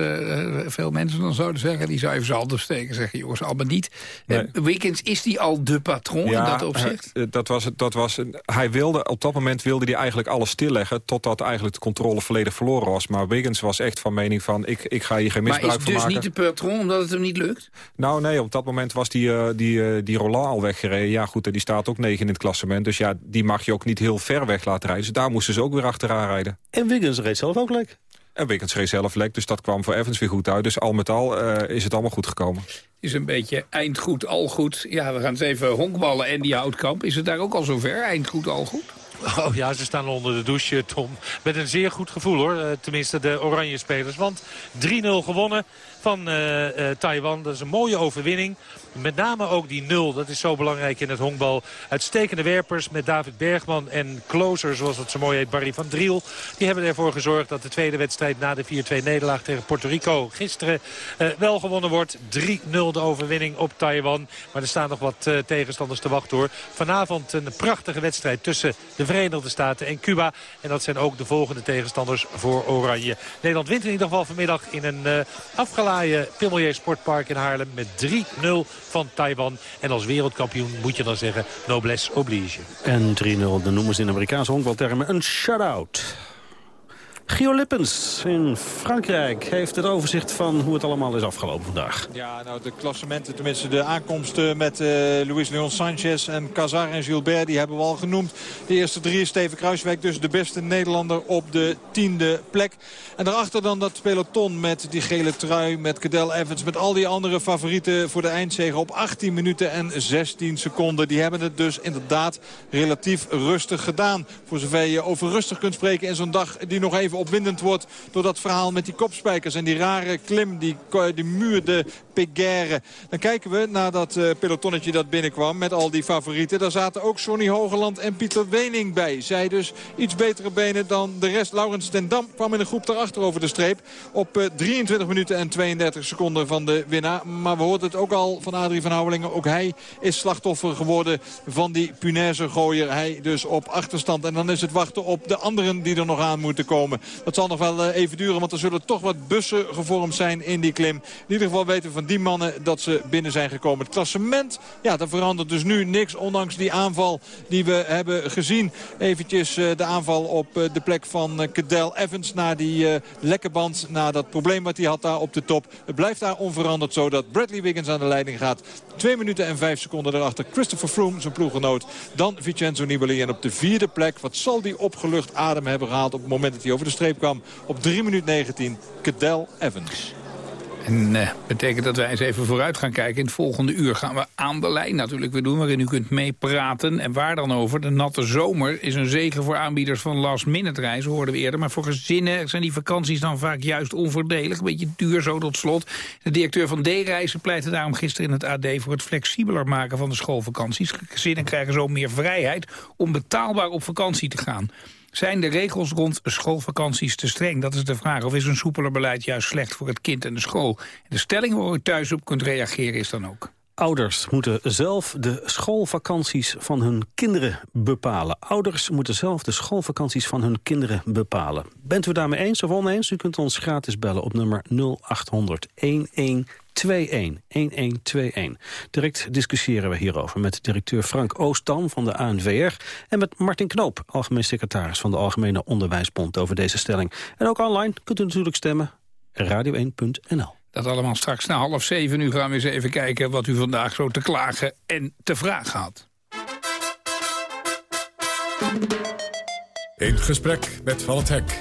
veel mensen dan zouden zeggen. Die zou even zijn handen steken zeggen, jongens, allemaal niet. Nee. Wiggins, is die al de patroon ja, in dat opzicht? Uh, dat was, dat was, hij wilde, op dat moment wilde hij eigenlijk alles stilleggen... totdat eigenlijk de controle volledig verloren was. Maar Wiggins was echt van mening van, ik, ik ga hier geen misbruik van maken. Maar is dus niet de patroon omdat het hem niet lukt? Nou nee, op dat moment was die, uh, die, uh, die Roland al weggereden. Ja goed, die staat ook negen in het klassement. Dus ja, die mag je ook niet heel ver weg laten rijden. Dus daar moesten ze ook weer achteraan rijden. En Wiggins reed zelf ook lek. En reed zelf lek, dus dat kwam voor Evans weer goed uit. Dus al met al uh, is het allemaal goed gekomen. is een beetje eind goed, al goed. Ja, we gaan eens even honkballen en die houtkamp. Is het daar ook al zover, eind goed, al goed? Oh ja, ze staan onder de douche, Tom. Met een zeer goed gevoel hoor. Tenminste de oranje spelers. Want 3-0 gewonnen van uh, uh, Taiwan. Dat is een mooie overwinning. Met name ook die nul, dat is zo belangrijk in het honkbal. Uitstekende werpers met David Bergman en closer, zoals het zo mooi heet, Barry van Driel. Die hebben ervoor gezorgd dat de tweede wedstrijd na de 4-2 nederlaag tegen Puerto Rico gisteren uh, wel gewonnen wordt. 3-0 de overwinning op Taiwan. Maar er staan nog wat tegenstanders te wachten hoor. Vanavond een prachtige wedstrijd tussen de Verenigde Staten en Cuba. En dat zijn ook de volgende tegenstanders voor Oranje. Nederland wint in ieder geval vanmiddag in een uh, afgelaaien Pimelier Sportpark in Haarlem met 3-0 van Taiwan. En als wereldkampioen moet je dan zeggen noblesse oblige. En 3-0, dan noemen ze in Amerikaanse honkbaltermen een shutout. Gio Lippens in Frankrijk heeft het overzicht van hoe het allemaal is afgelopen vandaag. Ja, nou de klassementen, tenminste de aankomsten met uh, Luis Leon Sanchez en Cazar en Gilbert, die hebben we al genoemd. De eerste drie is Steven Kruiswijk, dus de beste Nederlander op de tiende plek. En daarachter dan dat peloton met die gele trui, met Cadel Evans, met al die andere favorieten voor de eindzege op 18 minuten en 16 seconden. Die hebben het dus inderdaad relatief rustig gedaan. Voor zover je over rustig kunt spreken in zo'n dag die nog even opwindend wordt door dat verhaal met die kopspijkers en die rare klim, die, die muur, de Peguerre. Dan kijken we naar dat uh, pelotonnetje dat binnenkwam met al die favorieten. Daar zaten ook Sonny Hogeland en Pieter Wening bij. Zij dus iets betere benen dan de rest. Laurens ten Dam kwam in de groep daarachter over de streep. Op uh, 23 minuten en 32 seconden van de winnaar. Maar we hoorden het ook al van Adrie van Houwelingen. Ook hij is slachtoffer geworden van die punaise gooier. Hij dus op achterstand. En dan is het wachten op de anderen die er nog aan moeten komen. Dat zal nog wel uh, even duren, want er zullen toch wat bussen gevormd zijn in die klim. In ieder geval weten we van die mannen dat ze binnen zijn gekomen. Het klassement, ja, dat verandert dus nu niks. Ondanks die aanval die we hebben gezien. Eventjes uh, de aanval op uh, de plek van Cadel Evans. Na die lekke band, na dat probleem wat hij had daar op de top. Het blijft daar onveranderd zo dat Bradley Wiggins aan de leiding gaat. Twee minuten en vijf seconden daarachter. Christopher Froome, zijn ploeggenoot. Dan Vincenzo Nibali. En op de vierde plek, wat zal die opgelucht adem hebben gehaald... op het moment dat hij over de streep kwam. Op 3 minuten 19, Cadel Evans. En uh, betekent dat wij eens even vooruit gaan kijken. In het volgende uur gaan we aan de lijn natuurlijk weer doen... waarin u kunt meepraten. En waar dan over? De natte zomer is een zegen voor aanbieders van last-minute reizen... hoorden we eerder. Maar voor gezinnen zijn die vakanties dan vaak juist onvoordelig. Een beetje duur zo tot slot. De directeur van D-reizen pleitte daarom gisteren in het AD... voor het flexibeler maken van de schoolvakanties. Gezinnen krijgen zo meer vrijheid om betaalbaar op vakantie te gaan. Zijn de regels rond schoolvakanties te streng? Dat is de vraag. Of is een soepeler beleid juist slecht voor het kind en de school? De stelling waar u thuis op kunt reageren is dan ook. Ouders moeten zelf de schoolvakanties van hun kinderen bepalen. Ouders moeten zelf de schoolvakanties van hun kinderen bepalen. Bent u daarmee eens of oneens? U kunt ons gratis bellen op nummer 0800 1121 1121. Direct discussiëren we hierover met directeur Frank Oostam van de ANVR... en met Martin Knoop, algemeen secretaris van de Algemene Onderwijsbond... over deze stelling. En ook online kunt u natuurlijk stemmen radio1.nl. Dat allemaal straks na half zeven. Nu gaan we eens even kijken wat u vandaag zo te klagen en te vragen had. In gesprek met Van het Hek.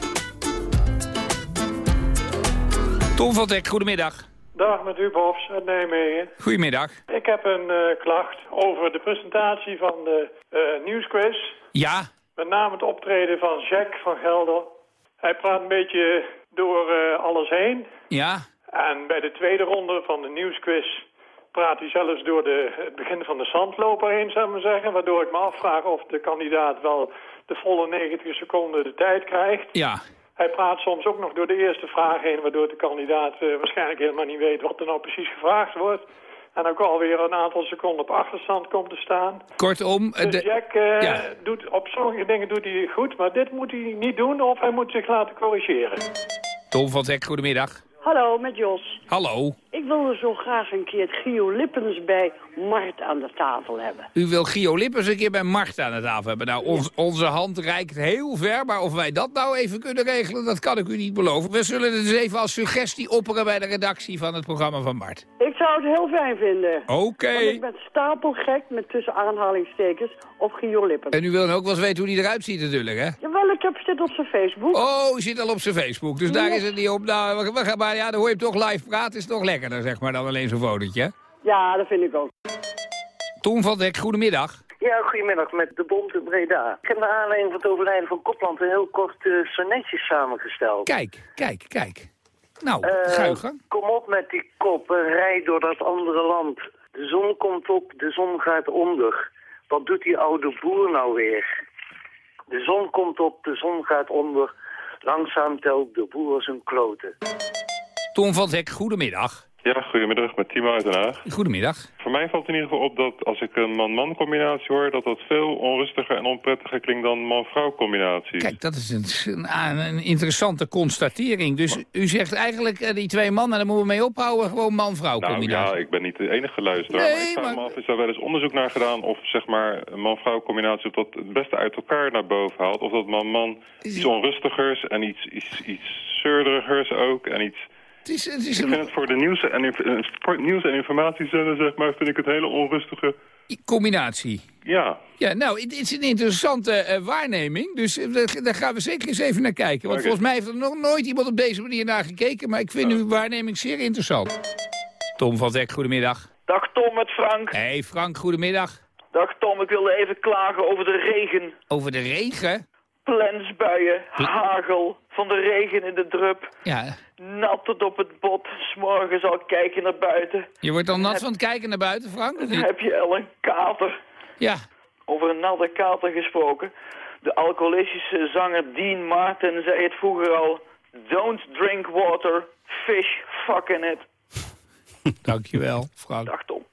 Tom van het Hek, goedemiddag. Dag met u, Bobs uit Nijmegen. Goedemiddag. Ik heb een uh, klacht over de presentatie van de uh, nieuwsquiz. Ja? Met name het optreden van Jack van Gelder. Hij praat een beetje door uh, alles heen. Ja? En bij de tweede ronde van de nieuwsquiz praat hij zelfs door de, het begin van de zandloper heen, zou ik maar zeggen. Waardoor ik me afvraag of de kandidaat wel de volle 90 seconden de tijd krijgt. Ja. Hij praat soms ook nog door de eerste vraag heen, waardoor de kandidaat uh, waarschijnlijk helemaal niet weet wat er nou precies gevraagd wordt. En ook alweer een aantal seconden op achterstand komt te staan. Kortom... Dus de... Jack uh, ja. doet, op sommige dingen doet hij goed, maar dit moet hij niet doen of hij moet zich laten corrigeren. Tom van Zek, goedemiddag. Hallo, met Jos. Hallo. Ik wilde zo graag een keer het Gio Lippens bij Mart aan de tafel hebben. U wil Gio Lippens een keer bij Mart aan de tafel hebben. Nou, ons, onze hand reikt heel ver, maar of wij dat nou even kunnen regelen, dat kan ik u niet beloven. We zullen het dus even als suggestie opperen bij de redactie van het programma van Mart. Ik zou het heel fijn vinden. Oké. Okay. ik ben stapelgek met tussen aanhalingstekens op Gio Lippens. En u wil ook wel eens weten hoe die eruit ziet natuurlijk, hè? Jawel, ik heb zit op zijn Facebook. Oh, u zit al op zijn Facebook, dus ja. daar is het niet op. Nou, we gaan maar ja, dan hoor je hem toch live praten, is toch lekkerder, zeg maar, dan alleen zo'n fotootje. Ja, dat vind ik ook. Tom van Dek, goedemiddag. Ja, goedemiddag met de Bond in Breda. Ik heb naar aanleiding van het overlijden van Kopland een heel kort uh, sonnetje samengesteld. Kijk, kijk, kijk. Nou, uh. Kom op met die kop, uh, rijd door dat andere land. De zon komt op, de zon gaat onder. Wat doet die oude boer nou weer? De zon komt op, de zon gaat onder. Langzaam telt de boer zijn kloten. Tom van Dek, goedemiddag. Ja, goedemiddag, met Timo uit Den Haag. Goedemiddag. Voor mij valt in ieder geval op dat als ik een man-man combinatie hoor... dat dat veel onrustiger en onprettiger klinkt dan man-vrouw combinatie. Kijk, dat is een, een, interessante constatering. Dus u zegt eigenlijk, uh, die twee mannen, daar moeten we mee ophouden... gewoon man-vrouw combinatie. Nou ja, ik ben niet de enige luisteraar. Nee, maar ik vraag maar... me af, is daar wel eens onderzoek naar gedaan... of zeg maar een man-vrouw combinatie of dat het beste uit elkaar naar boven haalt... of dat man-man iets onrustigers en iets, iets, iets zeurderigers ook en iets... Het is, het is ik vind het voor de nieuws- en, nieuws- en informatiezender, zeg maar, vind ik het hele onrustige... Combinatie. Ja. Ja, nou, het is een interessante uh, waarneming. Dus uh, daar gaan we zeker eens even naar kijken. Want okay. volgens mij heeft er nog nooit iemand op deze manier naar gekeken. Maar ik vind ja. uw waarneming zeer interessant. Tom van Dek, goedemiddag. Dag Tom, met Frank. Hey Frank, goedemiddag. Dag Tom, ik wilde even klagen over de regen. Over de regen? Plensbuien, hagel, van de regen in de drup. Ja. Nat tot op het bot, s'morgens al kijken naar buiten. Je wordt al nat heb, van het kijken naar buiten, Frank? Dan heb je al een kater. Ja. Over een natte kater gesproken. De alcoholistische zanger Dean Martin zei het vroeger al... Don't drink water, fish fucking it. [LAUGHS] Dankjewel, Frank. Dag Tom.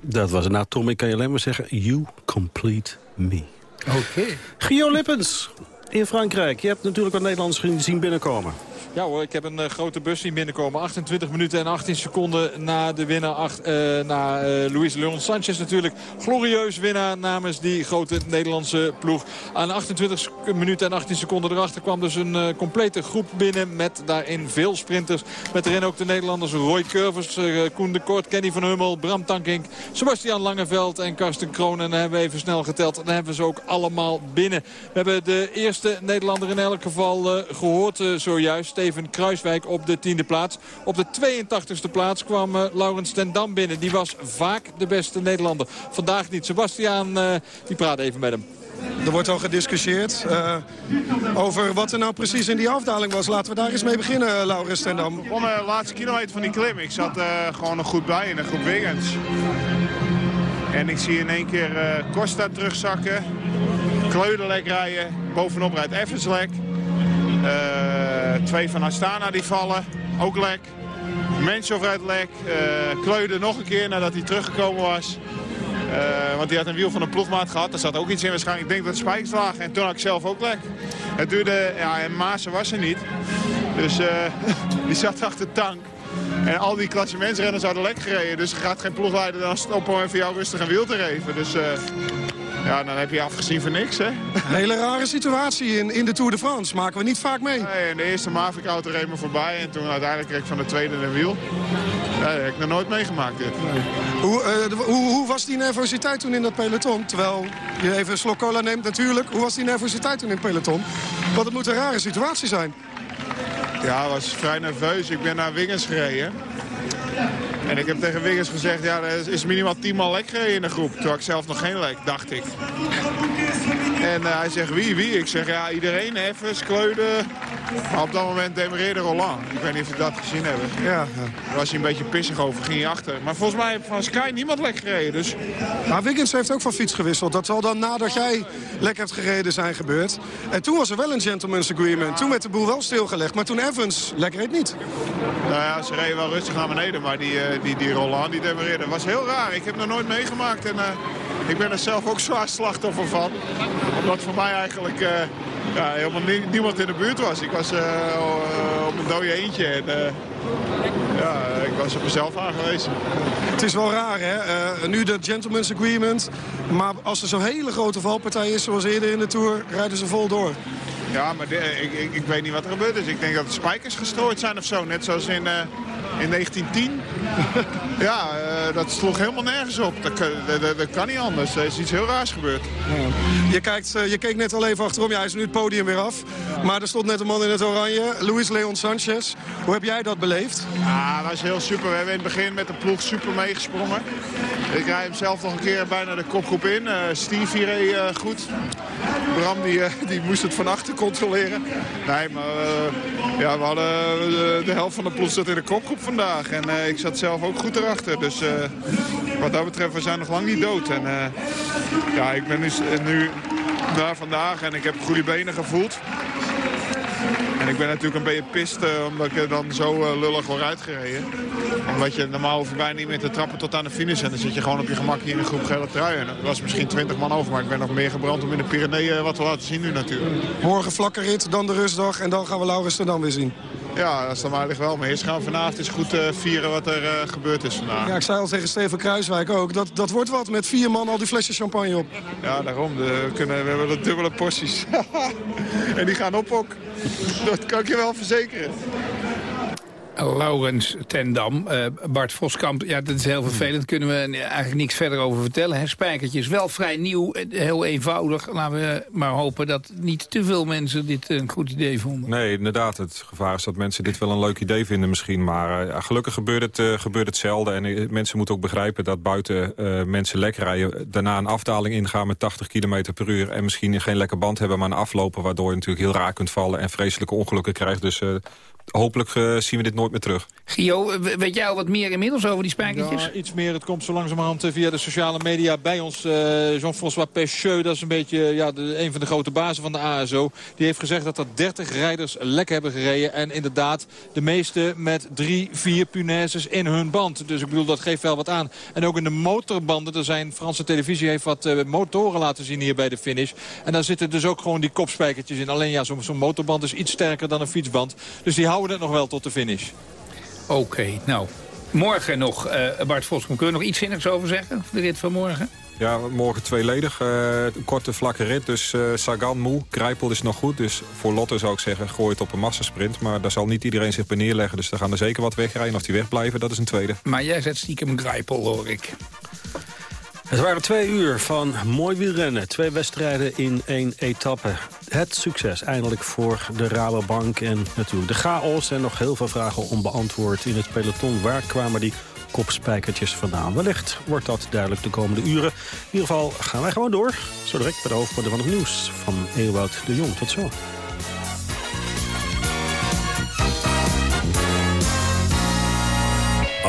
Dat was het. Nou, Tom, ik kan je alleen maar zeggen... You complete me. Oké. Okay. Gio Lippens in Frankrijk. Je hebt natuurlijk wat Nederlanders zien binnenkomen. Ja hoor, ik heb een uh, grote bus zien binnenkomen. 28 minuten en 18 seconden na de winnaar. Uh, na uh, Luis Leon Sanchez natuurlijk. Glorieus winnaar namens die grote Nederlandse ploeg. Aan 28 minuten en 18 seconden erachter kwam dus een complete groep binnen. Met daarin veel sprinters. Met erin ook de Nederlanders Roy Curvers, Koen de Kort, Kenny van Hummel, Bram Tankink, Sebastian Langeveld en Karsten Kroon. En dan hebben we even snel geteld. En dan hebben we ze ook allemaal binnen. We hebben de eerste Nederlander in elk geval gehoord zojuist. Steven Kruiswijk op de tiende plaats. Op de 82e plaats kwam uh, Laurens ten Dam binnen. Die was vaak de beste Nederlander. Vandaag niet. Sebastiaan, uh, die praat even met hem. Er wordt al gediscussieerd uh, over wat er nou precies in die afdaling was. Laten we daar eens mee beginnen, Laurens ten Dam. Ik begon de laatste kilometer van die klim. Ik zat gewoon nog goed bij in een groep Wiggins. En ik zie in één keer Costa terugzakken. Kleuderlek rijden. Bovenop rijdt Everslek. Uh, twee van Astana die vallen, ook lek. Menschov uit lek. Uh, Kleude nog een keer nadat hij teruggekomen was. Uh, want hij had een wiel van een ploegmaat gehad. Daar zat ook iets in waarschijnlijk. Ik denk dat het lagen. En toen had ik zelf ook lek. Het duurde... Ja, en Maassen was er niet. Dus [LAUGHS] die zat achter de tank. En al die klassementsrenners hadden lek gereden. Dus er gaat geen ploegleider dan stoppen om even jou rustig een wiel te geven. Dus... ja, dan heb je afgezien voor niks, hè? Een hele rare situatie in, in de Tour de France. Maken we niet vaak mee. Nee, in de eerste Mavic-auto reed me voorbij. En toen uiteindelijk kreeg ik van de tweede een wiel. Ja, dat heb ik nog nooit meegemaakt, dit. Hoe, uh, hoe, hoe, was die nervositeit toen in dat peloton? Terwijl je even een slok cola neemt natuurlijk. Hoe was die nervositeit toen in het peloton? Want het moet een rare situatie zijn. Ja, ik was vrij nerveus. Ik ben naar Wingens gereden. En ik heb tegen Wiggins gezegd, ja, er is minimaal 10 man lek gereden in de groep. Terwijl ik zelf nog geen lek, dacht ik. En uh, hij zegt, wie, wie? Ik zeg, ja, iedereen, even, Kleuden. Maar op dat moment demereerde Roland. Ik weet niet of je dat gezien hebben. Ja. Daar was hij een beetje pissig over, ging hij achter. Maar volgens mij heeft van Sky niemand lek gereden. Dus... Maar Wiggins heeft ook van fiets gewisseld. Dat zal dan nadat jij lek hebt gereden zijn gebeurd. En toen was er wel een gentleman's agreement. Toen werd de boel wel stilgelegd. Maar toen Evans lek reed niet. Nou ja, ze reden wel rustig naar beneden. Maar die, uh, die, die Roland die demereerde. Dat was heel raar. Ik heb nog nooit meegemaakt. En uh, ik ben er zelf ook [LAUGHS] zwaar slachtoffer van. Omdat voor mij eigenlijk uh, ja, helemaal niemand in de buurt was. Ik was op een dode eentje. En, ja, ik was op mezelf aangewezen. Het is wel raar, hè? Uh, nu de gentleman's agreement. Maar als er zo'n hele grote valpartij is, zoals eerder in de Tour, rijden ze vol door. Ja, maar de, ik, ik, ik, weet niet wat er gebeurd is. Ik denk dat de spijkers gestrooid zijn of zo. Net zoals in, uh, in 1910. [LAUGHS] ja, uh, dat sloeg helemaal nergens op. Dat, dat, dat, kan niet anders. Er is iets heel raars gebeurd. Ja. Je, kijkt, uh, je keek net al even achterom. Ja, hij is nu het podium weer af. Maar er stond net een man in het oranje. Luis Leon Sanchez. Hoe heb jij dat beleefd? Ja, dat was heel super. We hebben in het begin met de ploeg super meegesprongen. Ik rijd hem zelf nog een keer bijna de kopgroep in. Steve hier reed goed. Bram die, die moest het van achter controleren. Nee, maar ja, we hadden de, de, helft van de ploeg zat in de kopgroep vandaag. En uh, ik zat zelf ook goed erachter. Dus uh, wat dat betreft, we zijn nog lang niet dood. En ja, ik ben nu, nu daar vandaag en ik heb goede benen gevoeld. En ik ben natuurlijk een beetje pist omdat ik er dan zo lullig word uitgereden. Omdat je normaal hoef je niet meer te trappen tot aan de finish. En dan zit je gewoon op je gemak hier in een groep gele trui. En er was misschien 20 man over, maar ik ben nog meer gebrand om in de Pyreneeën wat te laten zien nu natuurlijk. Morgen vlakke rit, dan de rustdag en dan gaan we Laurens er dan weer zien. Ja, dat is dan maar wel. Maar eerst gaan we vanavond eens goed uh, vieren wat er uh, gebeurd is vandaag. Ja, ik zei al tegen Steven Kruiswijk ook. Dat, dat wordt wat met vier man al die flesjes champagne op. Ja, daarom. De, we, kunnen, we hebben de dubbele porties. [LAUGHS] en die gaan op ook. Dat kan ik je wel verzekeren. Laurens Tendam, uh, Bart Voskamp. Ja, dat is heel vervelend. Kunnen we eigenlijk niks verder over vertellen. Hè? Spijkertje is wel vrij nieuw, heel eenvoudig. Laten we maar hopen dat niet te veel mensen dit een goed idee vonden. Nee, inderdaad. Het gevaar is dat mensen dit wel een leuk idee vinden misschien. Maar uh, gelukkig gebeurt het, uh, gebeurt het zelden. En mensen moeten ook begrijpen dat buiten mensen lekker rijden... daarna een afdaling ingaan met 80 km per uur... en misschien geen lekker band hebben, maar een aflopen... waardoor je natuurlijk heel raar kunt vallen en vreselijke ongelukken krijgt. Dus hopelijk uh, zien we dit nooit meer terug. Gio, weet jij al wat meer inmiddels over die spijkertjes? Ja, iets meer. Het komt zo langzamerhand via de sociale media bij ons. Uh, Jean-François Pecheux, dat is een beetje ja, de, een van de grote bazen van de ASO. Die heeft gezegd dat er 30 rijders lek hebben gereden. En inderdaad, de meeste met drie, vier punaises in hun band. Dus ik bedoel, dat geeft wel wat aan. En ook in de motorbanden, er zijn Franse televisie heeft wat uh, motoren laten zien hier bij de finish. En daar zitten dus ook gewoon die kopspijkertjes in. Alleen ja, zo'n zo motorband is iets sterker dan een fietsband. Dus die houden het nog wel tot de finish. Oké, okay, nou. Morgen nog, uh, Bart Voskom, kun je nog iets zinnigs over zeggen? De rit van morgen? Ja, morgen tweeledig. Uh, een korte vlakke rit. Dus uh, Sagan moe. Grijpel is nog goed. Dus voor Lotte zou ik zeggen, gooi het op een massasprint. Maar daar zal niet iedereen zich bij neerleggen. Dus daar gaan er zeker wat wegrijden. Of die wegblijven, dat is een tweede. Maar jij zet stiekem Grijpel, hoor ik. Het waren twee uur van mooi wielrennen. Twee wedstrijden in één etappe. Het succes eindelijk voor de Rabobank en natuurlijk de chaos. En nog heel veel vragen onbeantwoord in het peloton. Waar kwamen die kopspijkertjes vandaan? Wellicht wordt dat duidelijk de komende uren. In ieder geval gaan wij gewoon door. Zo direct bij de hoofdpunten van het nieuws van Ewout de Jong. Tot zo.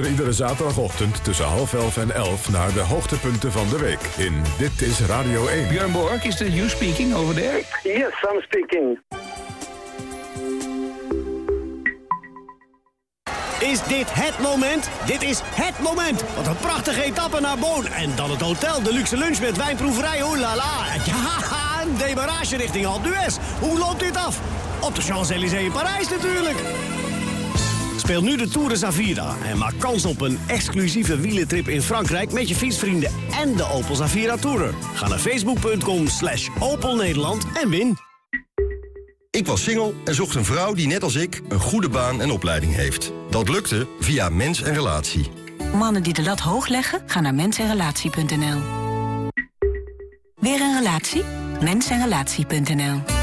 luister iedere zaterdagochtend tussen half elf en elf... naar de hoogtepunten van de week in Dit is Radio 1. Björn Borg, is that you speaking over there? Yes, I'm speaking. Is dit het moment? Dit is het moment. Wat een prachtige etappe naar Boon. En dan het hotel, de luxe lunch met wijnproeverij. Oh la la. Ja, [LAUGHS] een demarage richting Alpe d'Huez. Hoe loopt dit af? Op de Champs-Élysées in Parijs natuurlijk. Speel nu de Tour de Zavira en maak kans op een exclusieve wielentrip in Frankrijk... met je fietsvrienden en de Opel Zavira Tourer. Ga naar facebook.com slash Opel Nederland en win. Ik was single en zocht een vrouw die net als ik een goede baan en opleiding heeft. Dat lukte via Mens en Relatie. Mannen die de lat hoog leggen, gaan naar mensenrelatie.nl. Weer een relatie? Mensenrelatie.nl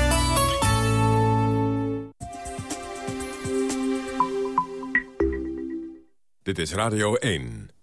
Dit is Radio 1.